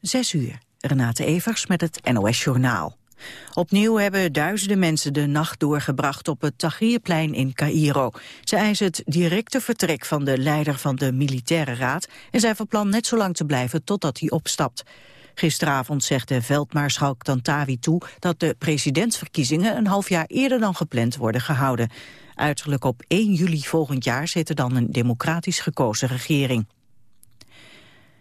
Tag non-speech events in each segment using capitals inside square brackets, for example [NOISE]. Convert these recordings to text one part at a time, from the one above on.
Zes uur. Renate Evers met het NOS Journaal. Opnieuw hebben duizenden mensen de nacht doorgebracht op het Tahrirplein in Cairo. Ze eisen het directe vertrek van de leider van de militaire raad... en zijn van plan net zo lang te blijven totdat hij opstapt. Gisteravond zegt de veldmaarschalk Tantawi toe dat de presidentsverkiezingen een half jaar eerder dan gepland worden gehouden. Uiterlijk op 1 juli volgend jaar zit er dan een democratisch gekozen regering.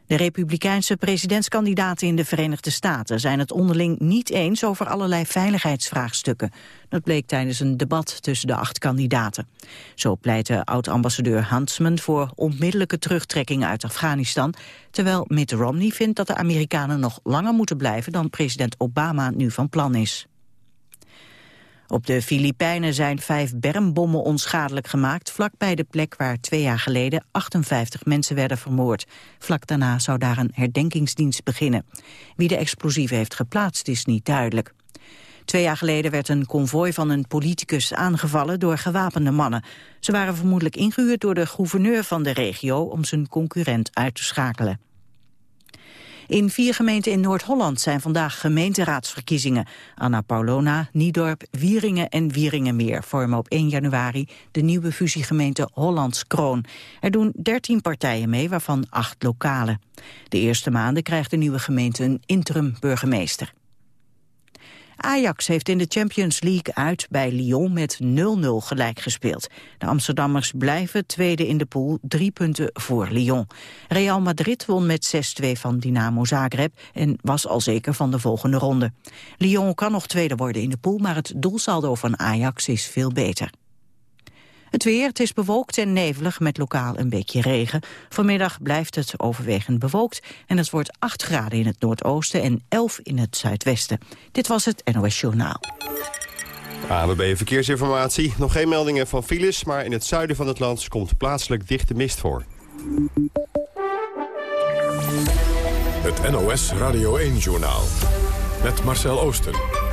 De republikeinse presidentskandidaten in de Verenigde Staten zijn het onderling niet eens over allerlei veiligheidsvraagstukken. Dat bleek tijdens een debat tussen de acht kandidaten. Zo pleitte oud-ambassadeur Huntsman voor onmiddellijke terugtrekking uit Afghanistan, terwijl Mitt Romney vindt dat de Amerikanen nog langer moeten blijven dan president Obama nu van plan is. Op de Filipijnen zijn vijf bermbommen onschadelijk gemaakt... vlakbij de plek waar twee jaar geleden 58 mensen werden vermoord. Vlak daarna zou daar een herdenkingsdienst beginnen. Wie de explosieven heeft geplaatst is niet duidelijk. Twee jaar geleden werd een konvooi van een politicus aangevallen door gewapende mannen. Ze waren vermoedelijk ingehuurd door de gouverneur van de regio om zijn concurrent uit te schakelen. In vier gemeenten in Noord-Holland zijn vandaag gemeenteraadsverkiezingen. Anna Paulona, Niedorp, Wieringen en Wieringenmeer vormen op 1 januari de nieuwe fusiegemeente Hollands Kroon. Er doen 13 partijen mee, waarvan acht lokale. De eerste maanden krijgt de nieuwe gemeente een interim burgemeester. Ajax heeft in de Champions League uit bij Lyon met 0-0 gelijk gespeeld. De Amsterdammers blijven tweede in de pool, drie punten voor Lyon. Real Madrid won met 6-2 van Dynamo Zagreb en was al zeker van de volgende ronde. Lyon kan nog tweede worden in de pool, maar het doelsaldo van Ajax is veel beter. Het weer, het is bewolkt en nevelig met lokaal een beetje regen. Vanmiddag blijft het overwegend bewolkt en het wordt 8 graden in het noordoosten en 11 in het zuidwesten. Dit was het NOS Journaal. ABB Verkeersinformatie. Nog geen meldingen van files, maar in het zuiden van het land komt plaatselijk dichte mist voor. Het NOS Radio 1-journaal met Marcel Oosten.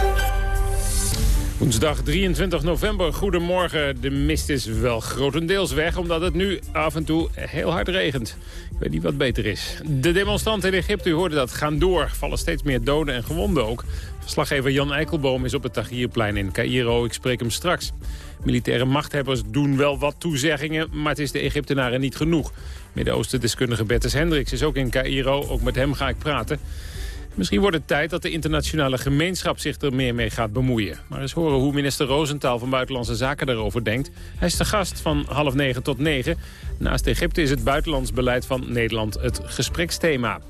Woensdag 23 november, goedemorgen. De mist is wel grotendeels weg, omdat het nu af en toe heel hard regent. Ik weet niet wat beter is. De demonstranten in Egypte, u hoorde dat, gaan door. Vallen steeds meer doden en gewonden ook. Verslaggever Jan Eikelboom is op het Tahrirplein in Cairo. Ik spreek hem straks. Militaire machthebbers doen wel wat toezeggingen, maar het is de Egyptenaren niet genoeg. Midden-Oosten-deskundige Bertus Hendricks is ook in Cairo. Ook met hem ga ik praten. Misschien wordt het tijd dat de internationale gemeenschap zich er meer mee gaat bemoeien. Maar eens horen hoe minister Roosentaal van Buitenlandse Zaken daarover denkt. Hij is de gast van half negen tot negen. Naast Egypte is het buitenlands beleid van Nederland het gespreksthema.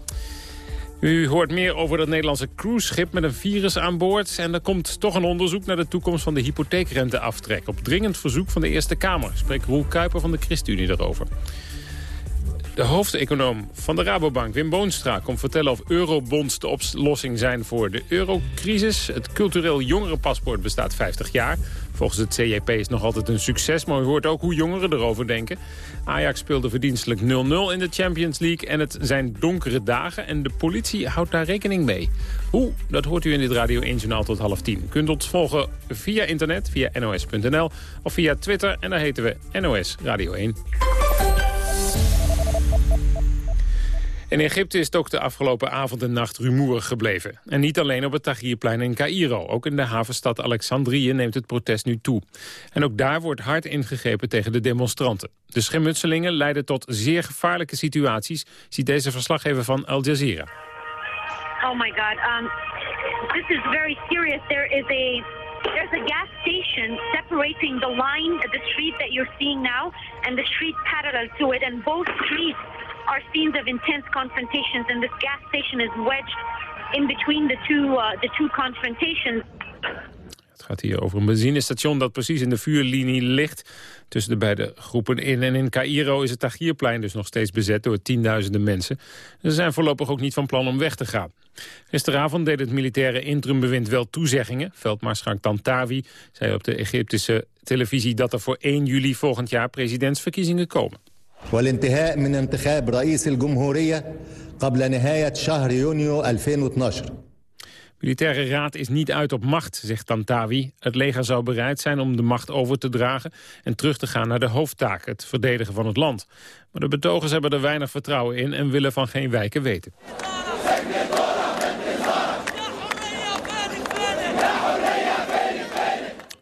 U hoort meer over dat Nederlandse cruiseschip met een virus aan boord. En er komt toch een onderzoek naar de toekomst van de hypotheekrenteaftrek. Op dringend verzoek van de Eerste Kamer. Spreekt Roel Kuiper van de ChristenUnie daarover. De hoofdeconoom van de Rabobank, Wim Boonstra, komt vertellen of eurobonds de oplossing zijn voor de eurocrisis. Het cultureel jongerenpaspoort bestaat 50 jaar. Volgens het CJP is het nog altijd een succes, maar u hoort ook hoe jongeren erover denken. Ajax speelde verdienstelijk 0-0 in de Champions League en het zijn donkere dagen en de politie houdt daar rekening mee. Hoe? Dat hoort u in dit Radio 1 Journaal tot half tien. U kunt ons volgen via internet, via nos.nl of via Twitter en daar heten we NOS Radio 1. In Egypte is het ook de afgelopen avond en nacht rumoerig gebleven. En niet alleen op het Tahrirplein in Cairo. Ook in de havenstad Alexandrië neemt het protest nu toe. En ook daar wordt hard ingegrepen tegen de demonstranten. De schermutselingen leiden tot zeer gevaarlijke situaties... ziet deze verslaggever van Al Jazeera. Oh my god, um, this is very serious. There is a there's a gas station separating the line, the street that you're seeing now, and the street parallel to it, and both streets are scenes of intense confrontations, and this gas station is wedged in between the two, uh, the two confrontations. Het gaat hier over een benzinestation dat precies in de vuurlinie ligt tussen de beide groepen in. En in Cairo is het Tahrirplein dus nog steeds bezet door tienduizenden mensen. Ze zijn voorlopig ook niet van plan om weg te gaan. Gisteravond deed het militaire interimbewind wel toezeggingen. Veldmaarschalk Tantawi zei op de Egyptische televisie dat er voor 1 juli volgend jaar presidentsverkiezingen komen. والانتهاء من انتخاب رئيس الجمهورية قبل نهاية شهر يونيو 2012. Militaire raad is niet uit op macht, zegt Tantawi. Het leger zou bereid zijn om de macht over te dragen... en terug te gaan naar de hoofdtaak, het verdedigen van het land. Maar de betogers hebben er weinig vertrouwen in... en willen van geen wijken weten.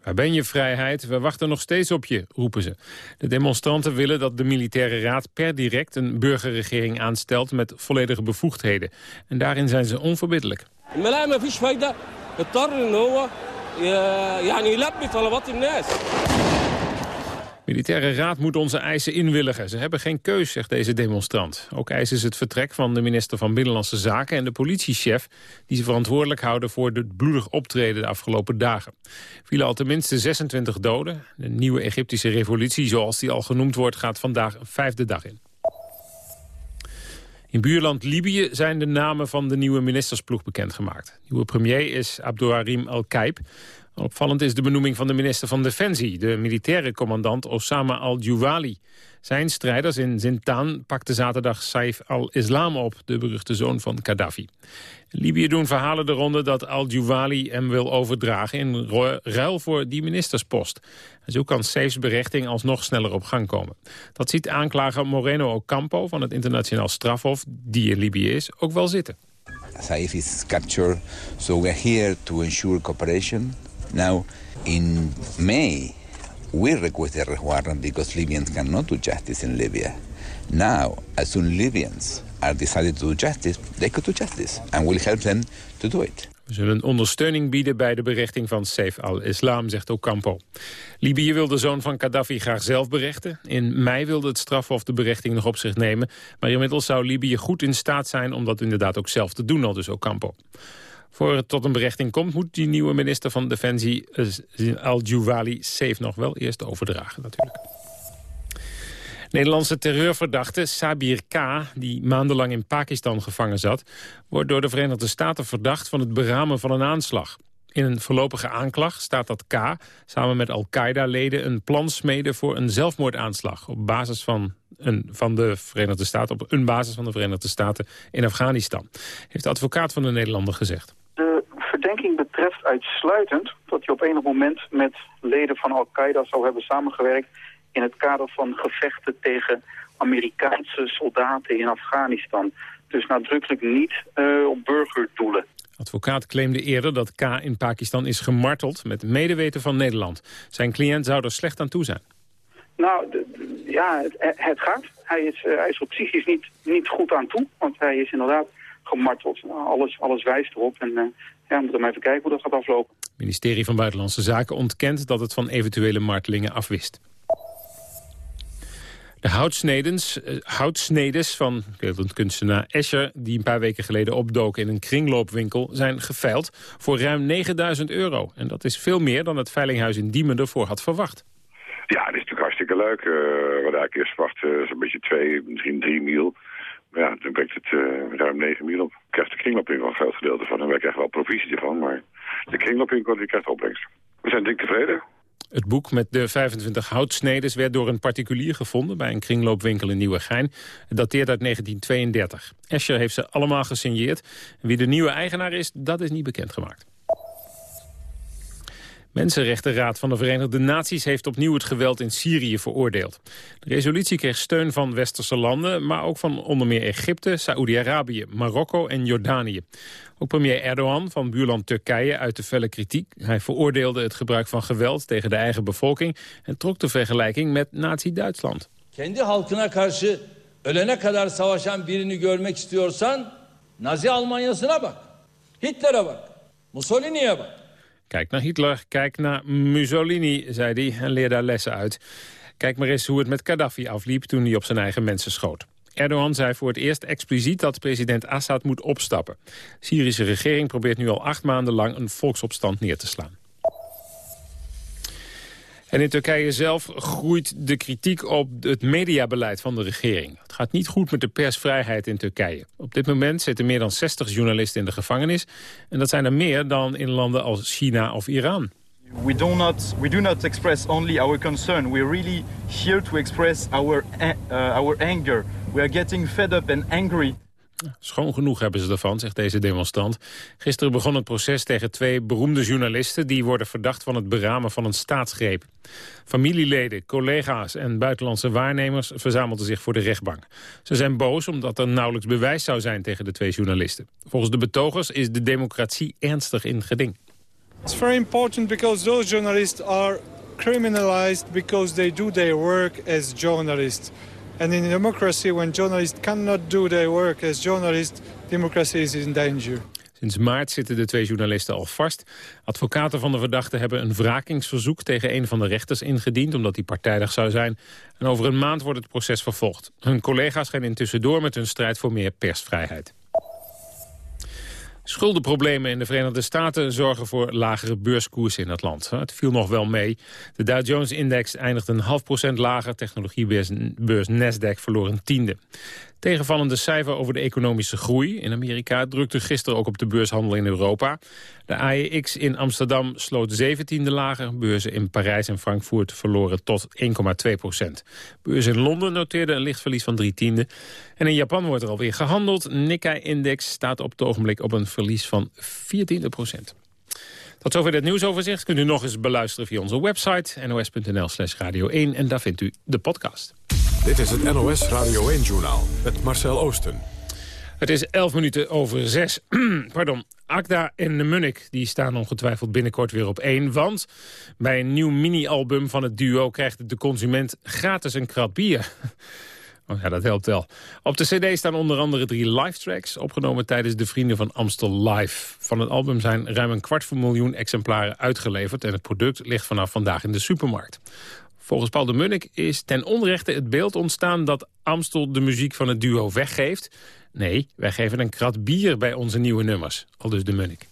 Waar ben je, vrijheid? We wachten nog steeds op je, roepen ze. De demonstranten willen dat de militaire raad per direct een burgerregering aanstelt met volledige bevoegdheden. En daarin zijn ze onverbiddelijk. Militaire raad moet onze eisen inwilligen. Ze hebben geen keus, zegt deze demonstrant. Ook eisen ze het vertrek van de minister van Binnenlandse Zaken... en de politiechef die ze verantwoordelijk houden... voor het bloedig optreden de afgelopen dagen. Vielen al tenminste 26 doden. De nieuwe Egyptische revolutie, zoals die al genoemd wordt... gaat vandaag een vijfde dag in. In buurland Libië zijn de namen van de nieuwe ministersploeg bekendgemaakt. nieuwe premier is Abdouharim Al-Kaib. Opvallend is de benoeming van de minister van Defensie... de militaire commandant Osama al-Juwali. Zijn strijders in Zintaan pakten zaterdag Saif al-Islam op... de beruchte zoon van Gaddafi. Libië doen verhalen de ronde dat al-Juwali hem wil overdragen... in ruil voor die ministerspost. Zo kan Saifs berechting alsnog sneller op gang komen. Dat ziet aanklager Moreno Ocampo van het internationaal strafhof... die in Libië is, ook wel zitten. Saif is captured, so we're here to ensure cooperation Now, in May, we requested a warrant because Libyans cannot do justice in Libya. Now, as soon Libyans are decided to do justice, they could do justice. And we'll help them to do it. We zullen ondersteuning bieden bij de berechting van Saif al-Islam, zegt Ocampo. Libië wil de zoon van Gaddafi graag zelf berechten. In mei wilde het strafhof de berechting nog op zich nemen. Maar inmiddels zou Libië goed in staat zijn om dat inderdaad ook zelf te doen, al dus Ocampo. Voor het tot een berechting komt, moet die nieuwe minister van Defensie eh, Al-Juwali safe nog wel eerst overdragen natuurlijk. Nederlandse terreurverdachte Sabir K., die maandenlang in Pakistan gevangen zat... wordt door de Verenigde Staten verdacht van het beramen van een aanslag. In een voorlopige aanklacht staat dat K. samen met Al-Qaeda-leden een plan smeden voor een zelfmoordaanslag op basis van, een, van de Verenigde Staten, op een basis van de Verenigde Staten in Afghanistan. Heeft de advocaat van de Nederlander gezegd betreft uitsluitend dat hij op enig moment met leden van Al-Qaeda zou hebben samengewerkt in het kader van gevechten tegen Amerikaanse soldaten in Afghanistan. Dus nadrukkelijk niet uh, op burgerdoelen. Advocaat claimde eerder dat K in Pakistan is gemarteld met medeweten van Nederland. Zijn cliënt zou er slecht aan toe zijn. Nou, ja, het, het, gaat. Hij is, uh, hij is er psychisch niet, niet goed aan toe, want hij is inderdaad gemarteld. Alles, alles wijst erop en uh, ja, we moeten even kijken hoe dat gaat aflopen. Het ministerie van Buitenlandse Zaken ontkent dat het van eventuele martelingen afwist. De houtsnedens, uh, houtsnedes van kunstenaar Escher... die een paar weken geleden opdoken in een kringloopwinkel... zijn geveild voor ruim 9000 euro. En dat is veel meer dan het veilinghuis in Diemen ervoor had verwacht. Ja, dat is natuurlijk hartstikke leuk. Uh, hadden eigenlijk eerst verwacht uh, zo'n beetje twee, misschien drie mil ja, dan brengt het uh, ruim 9 miljoen op. Krijgt de kringloopwinkel een groot gedeelte van. En wij krijgen wel provisie ervan, maar de kringloopwinkel die krijgt opbrengst. We zijn dik tevreden. Het boek met de 25 houtsnedes werd door een particulier gevonden... bij een kringloopwinkel in Nieuwegein. Het dateert uit 1932. Escher heeft ze allemaal gesigneerd. Wie de nieuwe eigenaar is, dat is niet bekendgemaakt. Mensenrechtenraad van de Verenigde Naties heeft opnieuw het geweld in Syrië veroordeeld. De resolutie kreeg steun van westerse landen, maar ook van onder meer Egypte, Saoedi-Arabië, Marokko en Jordanië. Ook premier Erdogan van buurland Turkije uit de felle kritiek. Hij veroordeelde het gebruik van geweld tegen de eigen bevolking en trok de vergelijking met nazi-Duitsland. Kendi halkına karşı ölene kadar savaşan birini görmek istiyorsan Nazi Almanya'sına bak. Hitler'e bak. Mussolini'ye bak. Kijk naar Hitler, kijk naar Mussolini, zei hij, en leer daar lessen uit. Kijk maar eens hoe het met Gaddafi afliep toen hij op zijn eigen mensen schoot. Erdogan zei voor het eerst expliciet dat president Assad moet opstappen. De Syrische regering probeert nu al acht maanden lang een volksopstand neer te slaan. En in Turkije zelf groeit de kritiek op het mediabeleid van de regering. Het gaat niet goed met de persvrijheid in Turkije. Op dit moment zitten meer dan 60 journalisten in de gevangenis. En dat zijn er meer dan in landen als China of Iran. We do not, we do not express only our concern. We're really here to express our, uh, our anger. We are getting fed up and angry. Schoon genoeg hebben ze ervan, zegt deze demonstrant. Gisteren begon het proces tegen twee beroemde journalisten... die worden verdacht van het beramen van een staatsgreep. Familieleden, collega's en buitenlandse waarnemers... verzamelden zich voor de rechtbank. Ze zijn boos omdat er nauwelijks bewijs zou zijn tegen de twee journalisten. Volgens de betogers is de democratie ernstig in geding. It's very important because those journalists are criminalized because they do their work as journalists. And in democracy, when journalists cannot do their work as journalists, democracy is in danger. Sinds maart zitten de twee journalisten al vast. Advocaten van de verdachte hebben een wrakingsverzoek tegen een van de rechters ingediend... omdat hij partijdig zou zijn. En over een maand wordt het proces vervolgd. Hun collega's gaan intussen door met hun strijd voor meer persvrijheid. Schuldenproblemen in de Verenigde Staten zorgen voor lagere beurskoersen in het land. Het viel nog wel mee. De Dow Jones-index eindigt een half procent lager. Technologiebeurs Nasdaq verloor een tiende. Tegenvallende cijfer over de economische groei in Amerika... drukte gisteren ook op de beurshandel in Europa. De AEX in Amsterdam sloot 17e lager. Beurzen in Parijs en Frankfurt verloren tot 1,2 procent. Beurs in Londen noteerde een licht verlies van drie tiende. En in Japan wordt er alweer gehandeld. Nikkei-index staat op het ogenblik op een verlies van 14 procent. Tot zover dit nieuwsoverzicht kunt u nog eens beluisteren via onze website nos.nl slash radio 1 en daar vindt u de podcast. Dit is het NOS Radio 1-journaal met Marcel Oosten. Het is 11 minuten over 6. [CLEARS THROAT] Pardon. Akda en de Munnik die staan ongetwijfeld binnenkort weer op één. Want bij een nieuw mini-album van het duo krijgt de consument gratis een krat bier. [LAUGHS] Oh ja, dat helpt wel. Op de cd staan onder andere drie live tracks... opgenomen tijdens de Vrienden van Amstel Live. Van het album zijn ruim een kwart van miljoen exemplaren uitgeleverd... en het product ligt vanaf vandaag in de supermarkt. Volgens Paul de Munnik is ten onrechte het beeld ontstaan... dat Amstel de muziek van het duo weggeeft. Nee, wij geven een krat bier bij onze nieuwe nummers. Al dus de Munnik.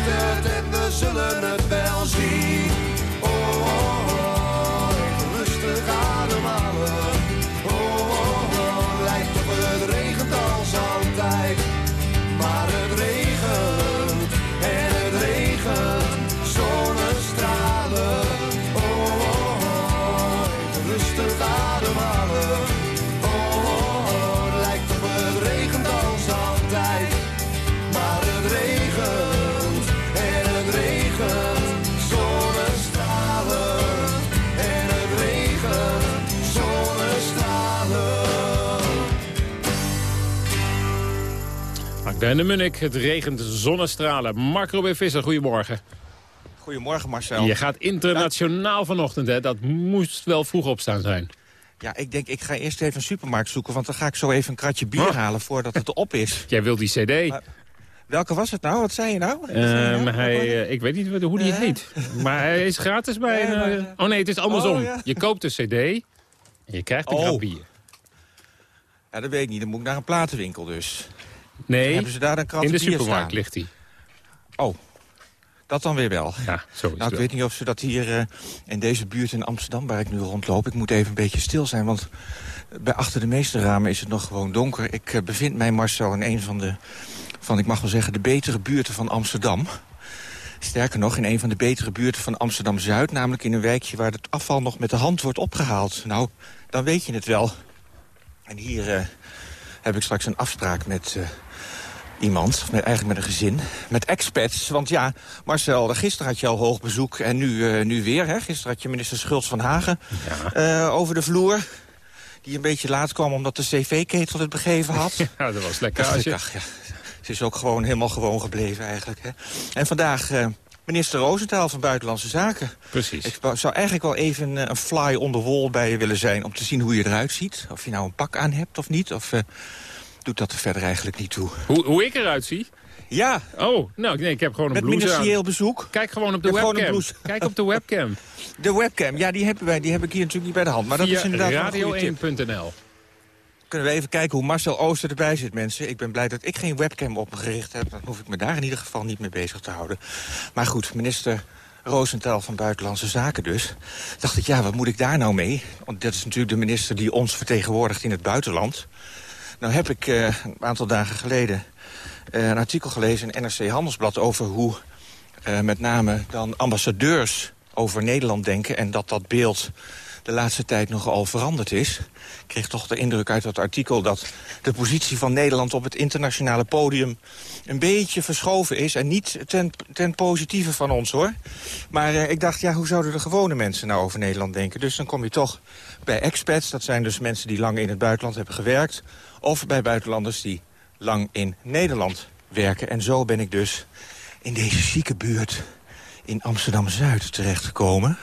Het. En we zullen het wel zien. Berne Munnik, het regent zonnestralen. Mark Robin Visser, goedemorgen. Goedemorgen Marcel. Je gaat internationaal vanochtend, hè? Dat moest wel vroeg opstaan zijn. Ja, ik denk ik ga eerst even een supermarkt zoeken... want dan ga ik zo even een kratje bier Oh. halen voordat het op is. [LAUGHS] Jij wil die cd. Welke was het nou? Wat zei je nou? Ehm, nou? hij, eh, ik weet niet hoe die heet. Maar hij is gratis bij... Nee, een, eh, eh, oh nee, het is andersom. oh, ja. Je koopt de cd en je krijgt een Oh. krat bier. Ja, dat weet ik niet. Dan moet ik naar een platenwinkel dus. Nee, Hebben ze daar een krat in de supermarkt staan? ligt hij. Oh, dat dan weer wel. Ja, zo is Nou, het ik weet niet of ze dat hier eh, in deze buurt in Amsterdam, waar ik nu rondloop... ik moet even een beetje stil zijn, want bij achter de meeste ramen is het nog gewoon donker. Ik eh, bevind mij, Marcel, in een van de, van, ik mag wel zeggen, de betere buurten van Amsterdam. Sterker nog, in een van de betere buurten van Amsterdam-Zuid... namelijk in een wijkje waar het afval nog met de hand wordt opgehaald. Nou, dan weet je het wel. En hier eh, heb ik straks een afspraak met... iemand, met, eigenlijk met een gezin, met expats. Want ja, Marcel, gisteren had je al hoog bezoek en nu, eh, nu weer. Hè? Gisteren had je minister Schultz van Hagen eh, over de vloer. Die een beetje laat kwam omdat de cv-ketel het begeven had. [LAUGHS] Ja, dat was lekker. ach, ja, ze is ook gewoon helemaal gewoon gebleven eigenlijk. Hè? En vandaag eh, minister Roosentaal van Buitenlandse Zaken. Precies. Ik zou eigenlijk wel even een fly on the wall bij je willen zijn... om te zien hoe je eruit ziet. Of je nou een pak aan hebt of niet. Of doet dat er verder eigenlijk niet toe. Hoe, hoe ik eruit zie? Ja. Oh, nou nee, ik heb gewoon een Met blouse ministerieel aan. bezoek. Kijk gewoon op de webcam. Kijk op de webcam. [LAUGHS] De webcam, ja, die hebben wij. Die heb ik hier natuurlijk niet bij de hand. Maar dat is inderdaad wel een goede tip. radio1.nl. Kunnen we even kijken hoe Marcel Ooster erbij zit, mensen. Ik ben blij dat ik geen webcam op me gericht heb. Dan hoef ik me daar in ieder geval niet mee bezig te houden. Maar goed, minister Roosentaal van Buitenlandse Zaken dus. Dacht ik, ja, wat moet ik daar nou mee? Want dat is natuurlijk de minister die ons vertegenwoordigt in het buitenland. Nou heb ik eh, een aantal dagen geleden eh, een artikel gelezen in NRC Handelsblad... over hoe eh, met name dan ambassadeurs over Nederland denken... en dat dat beeld de laatste tijd nogal veranderd is. Ik kreeg toch de indruk uit dat artikel dat de positie van Nederland op het internationale podium een beetje verschoven is. En niet ten, ten positieve van ons hoor. Maar ik dacht, ja, hoe zouden de gewone mensen nou over Nederland denken? Dus dan kom je toch bij expats, dat zijn dus mensen die lang in het buitenland hebben gewerkt. Of bij buitenlanders die lang in Nederland werken. En zo ben ik dus in deze chique buurt in Amsterdam-Zuid terechtgekomen.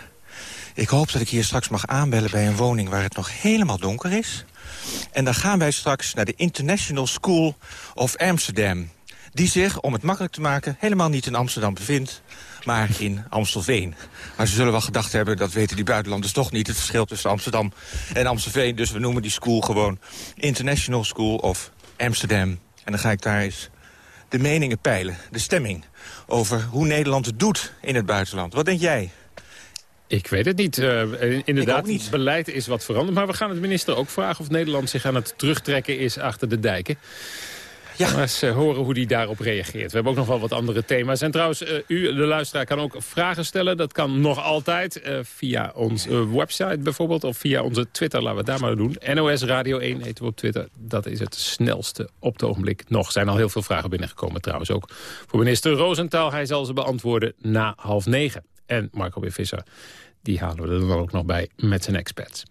Ik hoop dat ik hier straks mag aanbellen bij een woning waar het nog helemaal donker is. En dan gaan wij straks naar de International School of Amsterdam. Die zich, om het makkelijk te maken, helemaal niet in Amsterdam bevindt maar in Amstelveen. Maar ze zullen wel gedacht hebben, dat weten die buitenlanders toch niet... het verschil tussen Amsterdam en Amstelveen. Dus we noemen die school gewoon International School of Amsterdam. En dan ga ik daar eens de meningen peilen, de stemming... over hoe Nederland het doet in het buitenland. Wat denk jij? Ik weet het niet. Eh, inderdaad, niet. het beleid is wat veranderd. Maar we gaan het minister ook vragen of Nederland zich aan het terugtrekken is achter de dijken. Ja. Maar eens eh, horen hoe die daarop reageert. We hebben ook nog wel wat andere thema's. En trouwens, eh, u, de luisteraar, kan ook vragen stellen. Dat kan nog altijd eh, via onze website bijvoorbeeld. Of via onze Twitter, laten we het daar maar doen. NOS Radio 1 heten we op Twitter. Dat is het snelste op het ogenblik nog. Zijn al heel veel vragen binnengekomen trouwens ook. Voor minister Roosentaal. Hij zal ze beantwoorden na half negen. En Marco B. Visser, die halen we er dan ook nog bij met zijn experts.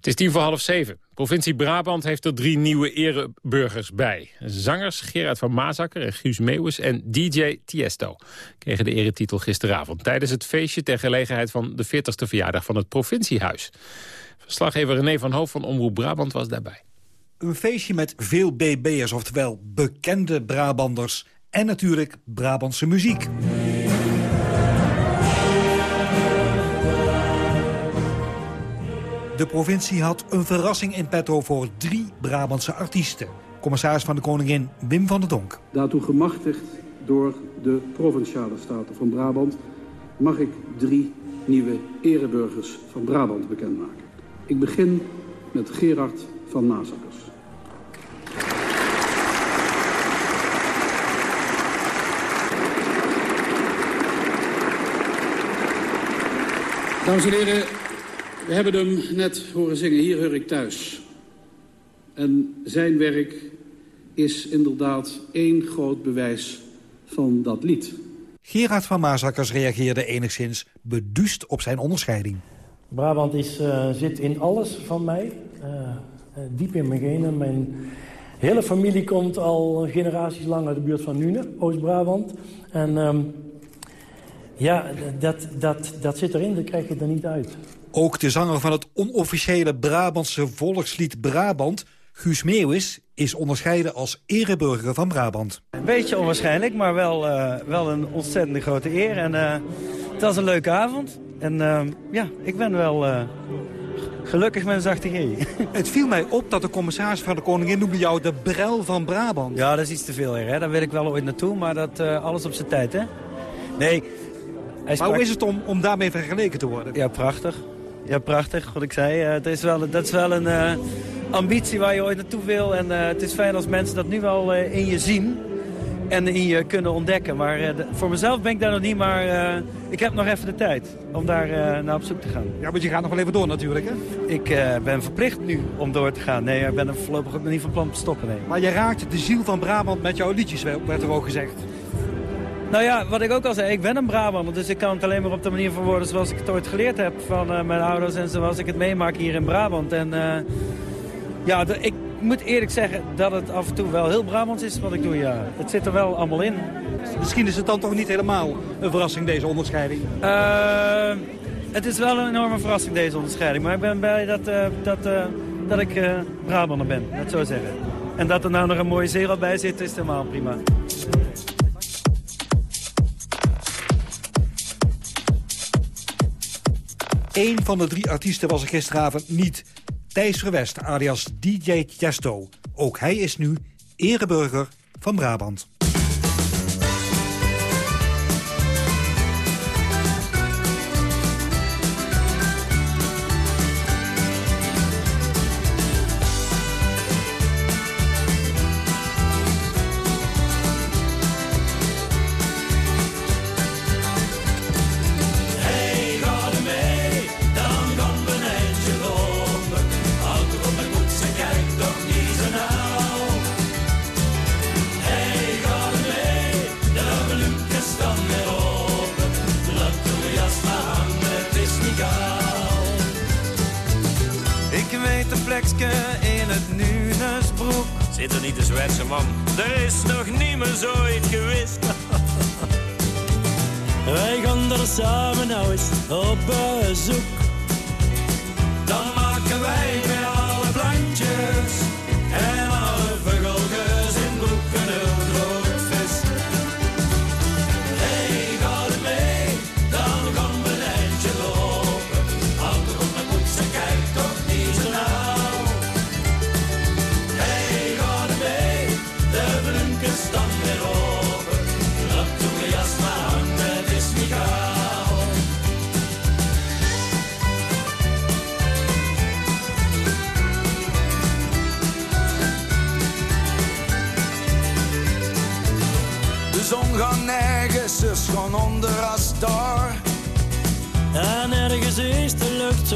Het is tien voor half zeven. Provincie Brabant heeft er drie nieuwe ereburgers bij. Zangers Gerard van Maasakker en Guus Meeuwis en DJ Tiesto... kregen de eretitel gisteravond... tijdens het feestje ter gelegenheid van de 40ste verjaardag van het provinciehuis. Verslaggever René van Hoof van Omroep Brabant was daarbij. Een feestje met veel BB'ers, oftewel bekende Brabanders... en natuurlijk Brabantse muziek. De provincie had een verrassing in petto voor drie Brabantse artiesten. Commissaris van de Koningin Wim van der Donk. Daartoe gemachtigd door de Provinciale Staten van Brabant... mag ik drie nieuwe ereburgers van Brabant bekendmaken. Ik begin met Gerard van Mazakkers. Dames en heren, we hebben hem net horen zingen. Hier hoor ik thuis. En zijn werk is inderdaad één groot bewijs van dat lied. Gerard van Maasakkers reageerde enigszins beduust op zijn onderscheiding. Brabant is, eh, zit in alles van mij. Eh, eh, diep in mijn genen. Mijn hele familie komt al generaties lang uit de buurt van Nune, Oost-Brabant. En ehm, ja, dat, dat, dat zit erin, dat krijg je er niet uit. Ook de zanger van het onofficiële Brabantse volkslied Brabant... Guus Meeuwis is onderscheiden als ereburger van Brabant. Een beetje onwaarschijnlijk, maar wel, uh, wel een ontzettende grote eer. En uh, het was een leuke avond. En uh, ja, ik ben wel gelukkig met een zachte G. [LAUGHS] Het viel mij op dat de commissaris van de Koningin noemde jou de brel van Brabant. Ja, dat is iets te veel, hè. Daar wil ik wel ooit naartoe, maar dat alles op zijn tijd, hè. Nee. Hij Maar hoe is het om, om daarmee vergeleken te worden? Ja, prachtig. Ja, prachtig, wat ik zei. Uh, het is wel, dat is wel een uh, ambitie waar je ooit naartoe wil. En uh, het is fijn als mensen dat nu wel in je zien en in je kunnen ontdekken. Maar voor mezelf ben ik daar nog niet, maar ik heb nog even de tijd om daar naar op zoek te gaan. Ja, want je gaat nog wel even door natuurlijk, hè? Ik ben verplicht nu om door te gaan. Nee, ik ben er voorlopig ook niet van plan te stoppen, nee. Maar je raakt de ziel van Brabant met jouw liedjes, werd er ook gezegd. Nou ja, wat ik ook al zei, ik ben een Brabander. Dus ik kan het alleen maar op de manier verwoorden zoals ik het ooit geleerd heb van uh, mijn ouders en zoals ik het meemaak hier in Brabant. En uh, ja, ik moet eerlijk zeggen dat het af en toe wel heel Brabants is wat ik doe, ja. Het zit er wel allemaal in. Misschien is het dan toch niet helemaal een verrassing, deze onderscheiding? Uh, het is wel een enorme verrassing, deze onderscheiding. Maar ik ben blij dat, dat, dat ik Brabander ben, dat zo zeggen. En dat er nou nog een mooie zero bij zit, is helemaal prima. Eén van de drie artiesten was er gisteravond niet. Thijs Verwest, alias DJ Chesto. Ook hij is nu ereburger van Brabant. Man? Er is nog niemand zoiets geweest. [LAUGHS] Wij gaan er samen nou eens op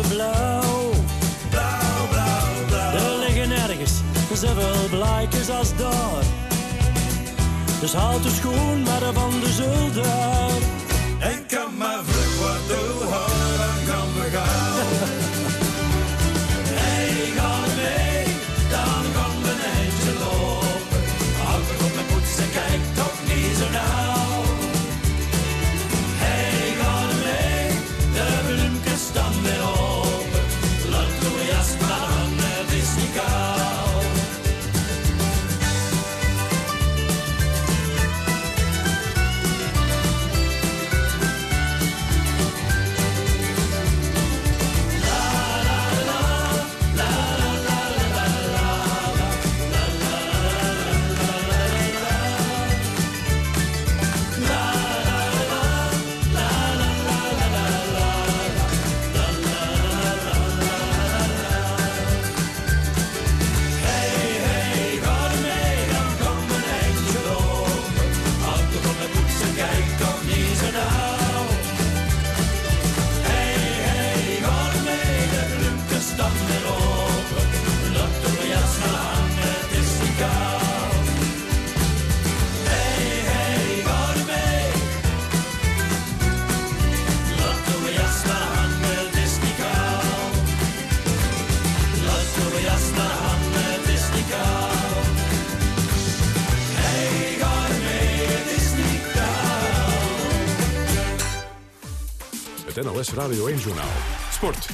blauw. Blauw, blauw. Er liggen ergens zoveel blijkjes als daar. Dus houd de schoen maar van de zulder. En kan maar vlug wat doen, dan kan we gaan. [LAUGHS] Hey, ga mee, dan gaan we lopen. Houd op mijn poets en kijk Radio 1-journaal. Sport.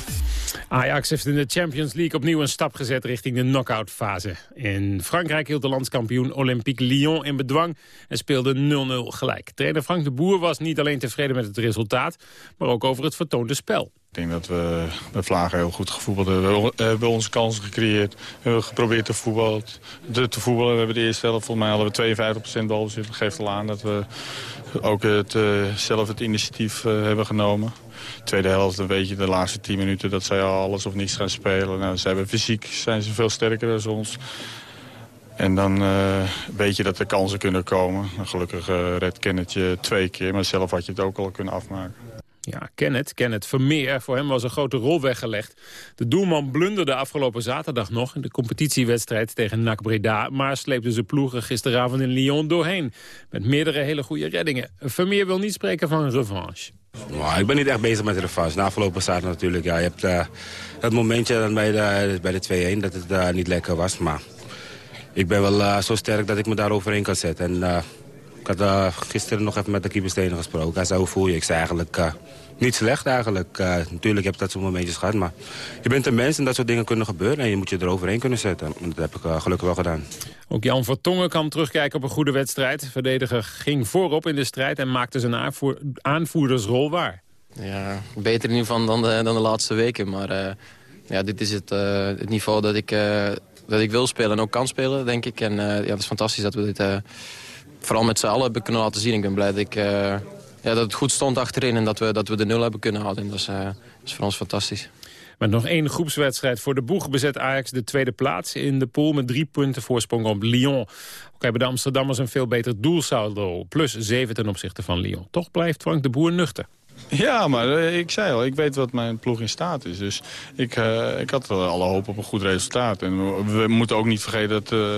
Ajax heeft in de Champions League opnieuw een stap gezet richting de knock-out fase. In Frankrijk hield de landskampioen Olympique Lyon in bedwang en speelde 0-0 gelijk. Trainer Frank de Boer was niet alleen tevreden met het resultaat, maar ook over het vertoonde spel. Ik denk dat we bij Vlagen heel goed gevoetbald hebben. We hebben onze kansen gecreëerd. We hebben geprobeerd te voetballen. Te voetballen. We hebben de eerste helft, volgens mij hadden we 52% balbezit. Dat geeft al aan dat we ook het, uh, zelf het initiatief uh, hebben genomen. Tweede helft, dan weet je de laatste 10 minuten dat zij al alles of niets gaan spelen. Nou, ze hebben fysiek zijn ze veel sterker dan ons. En dan uh, weet je dat er kansen kunnen komen. Gelukkig uh, redt Kennetje twee keer, maar zelf had je het ook al kunnen afmaken. Ja, Kenneth, Kenneth Vermeer. Voor hem was een grote rol weggelegd. De doelman blunderde afgelopen zaterdag nog in de competitiewedstrijd tegen NAC Breda. Maar sleepte zijn ploegen gisteravond in Lyon doorheen. Met meerdere hele goede reddingen. Vermeer wil niet spreken van revanche. Nou, ik ben niet echt bezig met de revanche. Na afgelopen zaterdag natuurlijk. Ja, je hebt uh, het momentje dan bij de, bij de 2-1 dat het uh, niet lekker was. Maar ik ben wel uh, zo sterk dat ik me daar overheen kan zetten. En, ik had uh, gisteren nog even met de keeperstenen gesproken. Hij zei, hoe voel je? Ik zei eigenlijk uh, niet slecht eigenlijk. Uh, natuurlijk heb ik dat soort momentjes gehad, maar je bent een mens en dat soort dingen kunnen gebeuren. En je moet je er overheen kunnen zetten. En dat heb ik gelukkig wel gedaan. Ook Jan Vertongen kan terugkijken op een goede wedstrijd. Verdediger ging voorop in de strijd en maakte zijn aanvoer aanvoerdersrol waar. Ja, beter in ieder geval dan de, dan de laatste weken. Maar ja, dit is het, het niveau dat ik, dat ik wil spelen en ook kan spelen, denk ik. En ja, het is fantastisch dat we dit vooral met z'n allen hebben kunnen laten zien. Ik ben blij dat, ik, uh, ja, dat het goed stond achterin en dat we, dat we de nul hebben kunnen houden. En dat is, uh, dat is voor ons fantastisch. Met nog één groepswedstrijd voor de boeg bezet Ajax de tweede plaats in de pool met drie punten voorsprong op Lyon. Ook hebben de Amsterdammers een veel beter doelsaldo, plus zeven ten opzichte van Lyon. Toch blijft Frank de Boer nuchter. Ja, maar uh, ik zei al, ik weet wat mijn ploeg in staat is. Dus ik, uh, ik had alle hoop op een goed resultaat. En we, we moeten ook niet vergeten dat... Uh,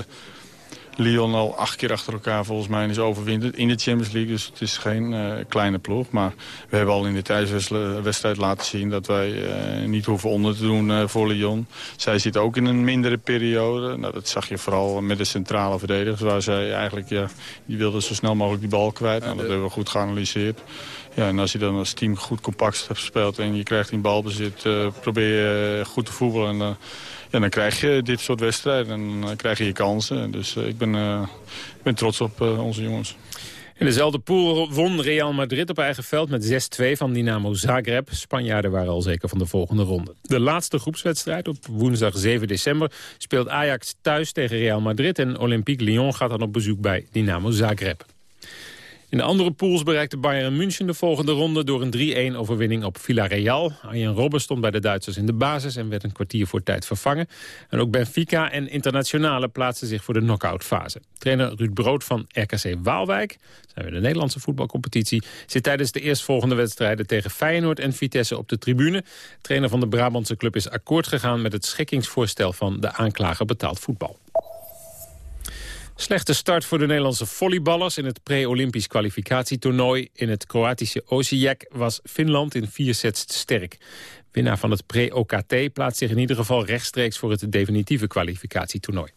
Lyon al acht keer achter elkaar volgens mij is overwinterd in de Champions League. Dus het is geen uh, kleine ploeg. Maar we hebben al in de thuiswedstrijd laten zien dat wij uh, niet hoeven onder te doen uh, voor Lyon. Zij zit ook in een mindere periode. Nou, dat zag je vooral met de centrale verdedigers. Waar zij eigenlijk, ja, die wilden zo snel mogelijk die bal kwijt. Nou, dat hebben we goed geanalyseerd. Ja, en als je dan als team goed compact gespeeld en je krijgt in balbezit, probeer je goed te voetballen. En, ja, dan krijg je dit soort wedstrijden en dan krijg je je kansen. Dus uh, ik, ben, ik ben trots op onze jongens. In dezelfde pool won Real Madrid op eigen veld met 6-2 van Dynamo Zagreb. Spanjaarden waren al zeker van de volgende ronde. De laatste groepswedstrijd op woensdag 7 december speelt Ajax thuis tegen Real Madrid... en Olympique Lyon gaat dan op bezoek bij Dynamo Zagreb. In de andere pools bereikte Bayern München de volgende ronde... door een 3-1 overwinning op Villarreal. Arjen Robben stond bij de Duitsers in de basis... en werd een kwartier voor tijd vervangen. En ook Benfica en Internationale plaatsten zich voor de knock-out-fase. Trainer Ruud Brood van RKC Waalwijk, zijn we de Nederlandse voetbalcompetitie... zit tijdens de eerstvolgende wedstrijden tegen Feyenoord en Vitesse op de tribune. Trainer van de Brabantse club is akkoord gegaan... met het schikkingsvoorstel van de aanklager betaald voetbal. Slechte start voor de Nederlandse volleyballers in het pre-Olympisch kwalificatietoernooi. In het Kroatische Osijek was Finland in vier sets sterk. Winnaar van het pre-OKT plaatst zich in ieder geval rechtstreeks voor het definitieve kwalificatietoernooi.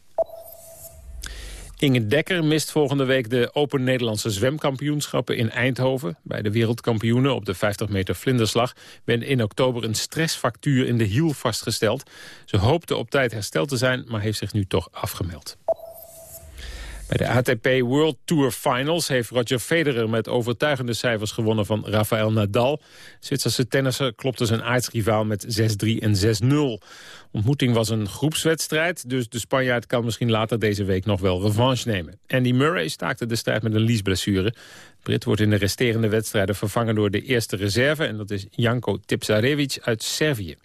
Inge Dekker mist volgende week de Open Nederlandse zwemkampioenschappen in Eindhoven. Bij de wereldkampioenen op de 50 meter vlinderslag werd in oktober een stressfactuur in de hiel vastgesteld. Ze hoopte op tijd hersteld te zijn, maar heeft zich nu toch afgemeld. Bij de ATP World Tour Finals heeft Roger Federer met overtuigende cijfers gewonnen van Rafael Nadal. Zwitserse tennisser klopte zijn aardsrivaal met 6-3 en 6-0. Ontmoeting was een groepswedstrijd, dus de Spanjaard kan misschien later deze week nog wel revanche nemen. Andy Murray staakte de strijd met een liesblessure. Brit wordt in de resterende wedstrijden vervangen door de eerste reserve en dat is Janko Tipsarevic uit Servië.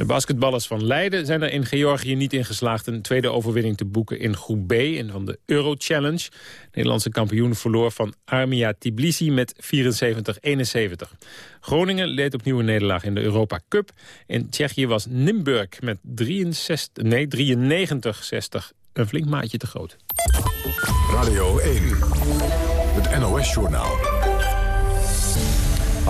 De basketballers van Leiden zijn er in Georgië niet in geslaagd... een tweede overwinning te boeken in groep B in van de Euro Challenge. De Nederlandse kampioen verloor van Armia Tbilisi met 74-71. Groningen leed opnieuw een nederlaag in de Europa Cup. In Tsjechië was Nimburg met 63, nee, 93-60 een flink maatje te groot. Radio 1, het NOS-journaal.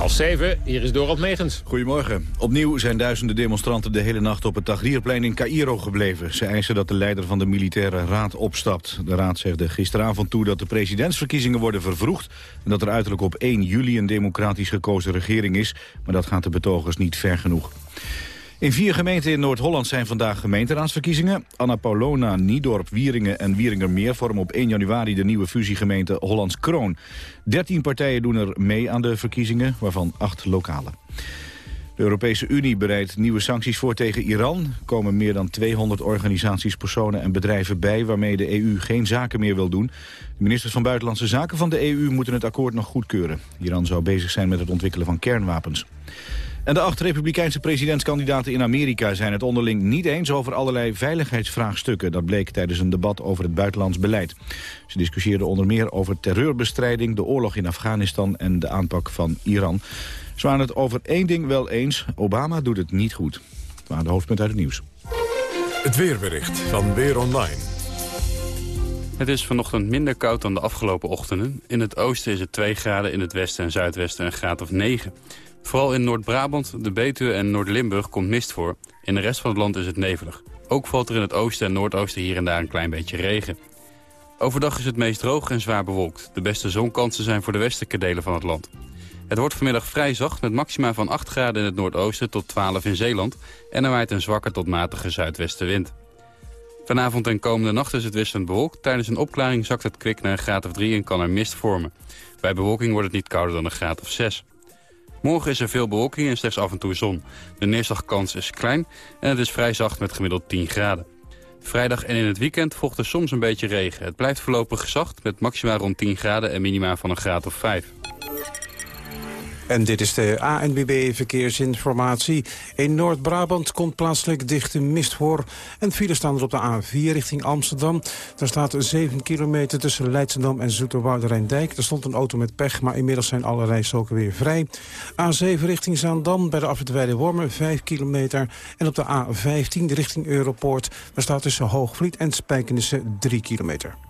Half zeven, hier is Dorald Megens. Goedemorgen. Opnieuw zijn duizenden demonstranten de hele nacht op het Tahrirplein in Cairo gebleven. Ze eisen dat de leider van de militaire raad opstapt. De raad zegde gisteravond toe dat de presidentsverkiezingen worden vervroegd... en dat er uiterlijk op 1 juli een democratisch gekozen regering is. Maar dat gaat de betogers niet ver genoeg. In vier gemeenten in Noord-Holland zijn vandaag gemeenteraadsverkiezingen. Anna Paulona, Niedorp, Wieringen en Wieringermeer vormen op 1 januari de nieuwe fusiegemeente Hollands Kroon. 13 partijen doen er mee aan de verkiezingen, waarvan acht lokale. De Europese Unie bereidt nieuwe sancties voor tegen Iran. Er komen meer dan 200 organisaties, personen en bedrijven bij... waarmee de EU geen zaken meer wil doen. De ministers van Buitenlandse Zaken van de EU moeten het akkoord nog goedkeuren. Iran zou bezig zijn met het ontwikkelen van kernwapens. En de acht republikeinse presidentskandidaten in Amerika zijn het onderling niet eens over allerlei veiligheidsvraagstukken. Dat bleek tijdens een debat over het buitenlands beleid. Ze discussieerden onder meer over terreurbestrijding, de oorlog in Afghanistan en de aanpak van Iran. Ze waren het over één ding wel eens. Obama doet het niet goed. Dat waren de hoofdpunten uit het nieuws. Het weerbericht van Weer Online. Het is vanochtend minder koud dan de afgelopen ochtenden. In het oosten is het 2 graden, in het westen en zuidwesten een graad of 9. Vooral in Noord-Brabant, de Betuwe en Noord-Limburg komt mist voor. In de rest van het land is het nevelig. Ook valt er in het oosten en noordoosten hier en daar een klein beetje regen. Overdag is het meest droog en zwaar bewolkt. De beste zonkansen zijn voor de westelijke delen van het land. Het wordt vanmiddag vrij zacht met maxima van 8 graden in het noordoosten tot 12 in Zeeland. En er waait een zwakke tot matige zuidwestenwind. Vanavond en komende nacht is het wisselend bewolkt. Tijdens een opklaring zakt het kwik naar een graad of 3 en kan er mist vormen. Bij bewolking wordt het niet kouder dan een graad of 6. Morgen is er veel bewolking en slechts af en toe zon. De neerslagkans is klein en het is vrij zacht met gemiddeld 10 graden. Vrijdag en in het weekend volgt er soms een beetje regen. Het blijft voorlopig zacht met maxima rond 10 graden en minima van een graad of 5. En dit is de ANBB Verkeersinformatie. In Noord-Brabant komt plaatselijk dichte mist voor. En files staan er op de A4 richting Amsterdam. Daar staat 7 kilometer tussen Leidschendam en Zoeterwoude-Rijndijk. Er stond een auto met pech, maar inmiddels zijn alle rijstroken weer vrij. A7 richting Zaandam bij de afwit Wormen 5 kilometer. En op de A15 richting Europoort. Daar staat tussen Hoogvliet en Spijkenissen 3 kilometer.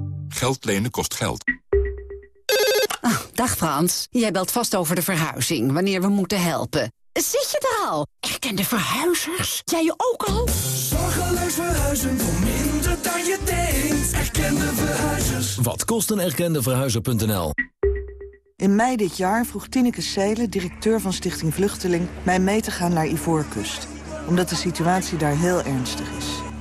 Geld lenen kost geld. Ah, dag Frans. Jij belt vast over de verhuizing, wanneer we moeten helpen. Zit je er al? Erkende verhuizers? Jij je ook al? Zorgeloos verhuizen voor minder dan je denkt. Erkende verhuizers. Wat kost een erkende verhuizer.nl? In mei dit jaar vroeg Tineke Seelen, directeur van Stichting Vluchteling... mij mee te gaan naar Ivoorkust. Omdat de situatie daar heel ernstig is.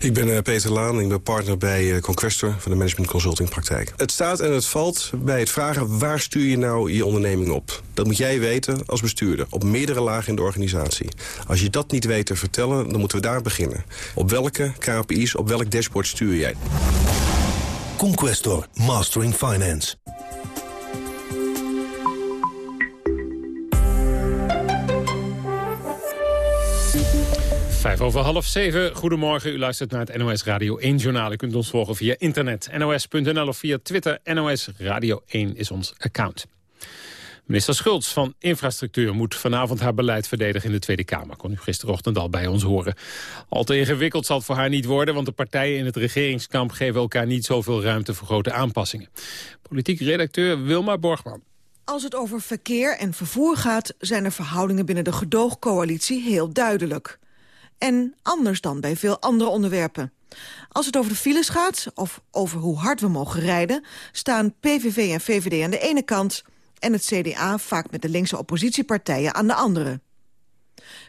Ik ben eh, Peter Laan, ik ben partner bij eh, Conquestor van de Management Consulting Praktijk. Het staat en het valt bij het vragen waar stuur je nou je onderneming op. Dat moet jij weten als bestuurder, op meerdere lagen in de organisatie. Als je dat niet weet te vertellen, dan moeten we daar beginnen. Op welke KPI's, op welk dashboard stuur jij? Conquestor, Mastering Finance. Vijf over half zeven. Goedemorgen, u luistert naar het NOS Radio 1 journaal. U kunt ons volgen via internet, nos.nl of via Twitter. NOS Radio 1 is ons account. Minister Schultz van Infrastructuur moet vanavond haar beleid verdedigen in de Tweede Kamer. Kon u gisterochtend al bij ons horen. Al te ingewikkeld zal het voor haar niet worden, want de partijen in het regeringskamp geven elkaar niet zoveel ruimte voor grote aanpassingen. Politiek redacteur Wilma Borgman. Als het over verkeer en vervoer gaat, zijn de verhoudingen binnen de gedoogcoalitie heel duidelijk. En anders dan bij veel andere onderwerpen. Als het over de files gaat, of over hoe hard we mogen rijden... staan PVV en VVD aan de ene kant... en het CDA vaak met de linkse oppositiepartijen aan de andere.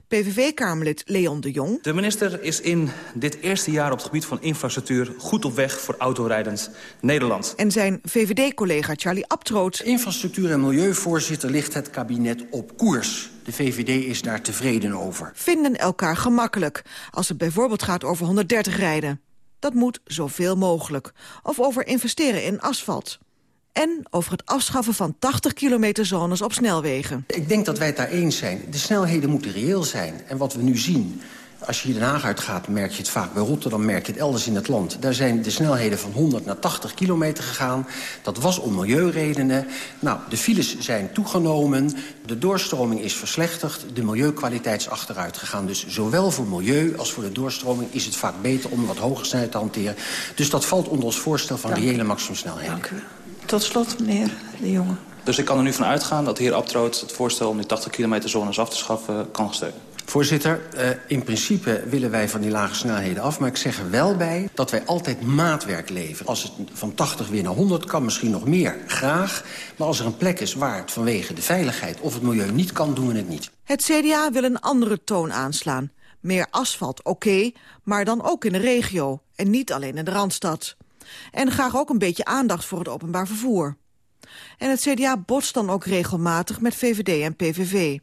PVV-kamerlid Leon de Jong. De minister is in dit eerste jaar op het gebied van infrastructuur... goed op weg voor autorijdend Nederland. En zijn VVD-collega Charlie Abtroot. Infrastructuur en milieuvoorzitter ligt het kabinet op koers. De VVD is daar tevreden over. Vinden elkaar gemakkelijk, als het bijvoorbeeld gaat over 130 rijden. Dat moet zoveel mogelijk. Of over investeren in asfalt en over het afschaffen van 80 kilometer zones op snelwegen. Ik denk dat wij het daar eens zijn. De snelheden moeten reëel zijn. En wat we nu zien, als je hier Den Haag uitgaat, merk je het vaak. Bij Rotterdam merk je het elders in het land. Daar zijn de snelheden van 100 naar 80 kilometer gegaan. Dat was om milieuredenen. Nou, de files zijn toegenomen. De doorstroming is verslechterd. De milieukwaliteit is achteruit gegaan. Dus zowel voor milieu als voor de doorstroming is het vaak beter om wat hoger snelheid te hanteren. Dus dat valt onder ons voorstel van reële maximumsnelheden. Dank u. Tot slot, meneer De Jonge. Dus ik kan er nu van uitgaan dat de heer Abtroot het voorstel... om die 80 kilometer zones af te schaffen kan steunen. Voorzitter, uh, in principe willen wij van die lage snelheden af... maar ik zeg er wel bij dat wij altijd maatwerk leveren. Als het van 80 weer naar 100 kan, misschien nog meer, graag. Maar als er een plek is waar het vanwege de veiligheid of het milieu niet kan... doen we het niet. Het CDA wil een andere toon aanslaan. Meer asfalt, oké, maar dan ook in de regio. En niet alleen in de Randstad. En graag ook een beetje aandacht voor het openbaar vervoer. En het CDA botst dan ook regelmatig met VVD en PVV.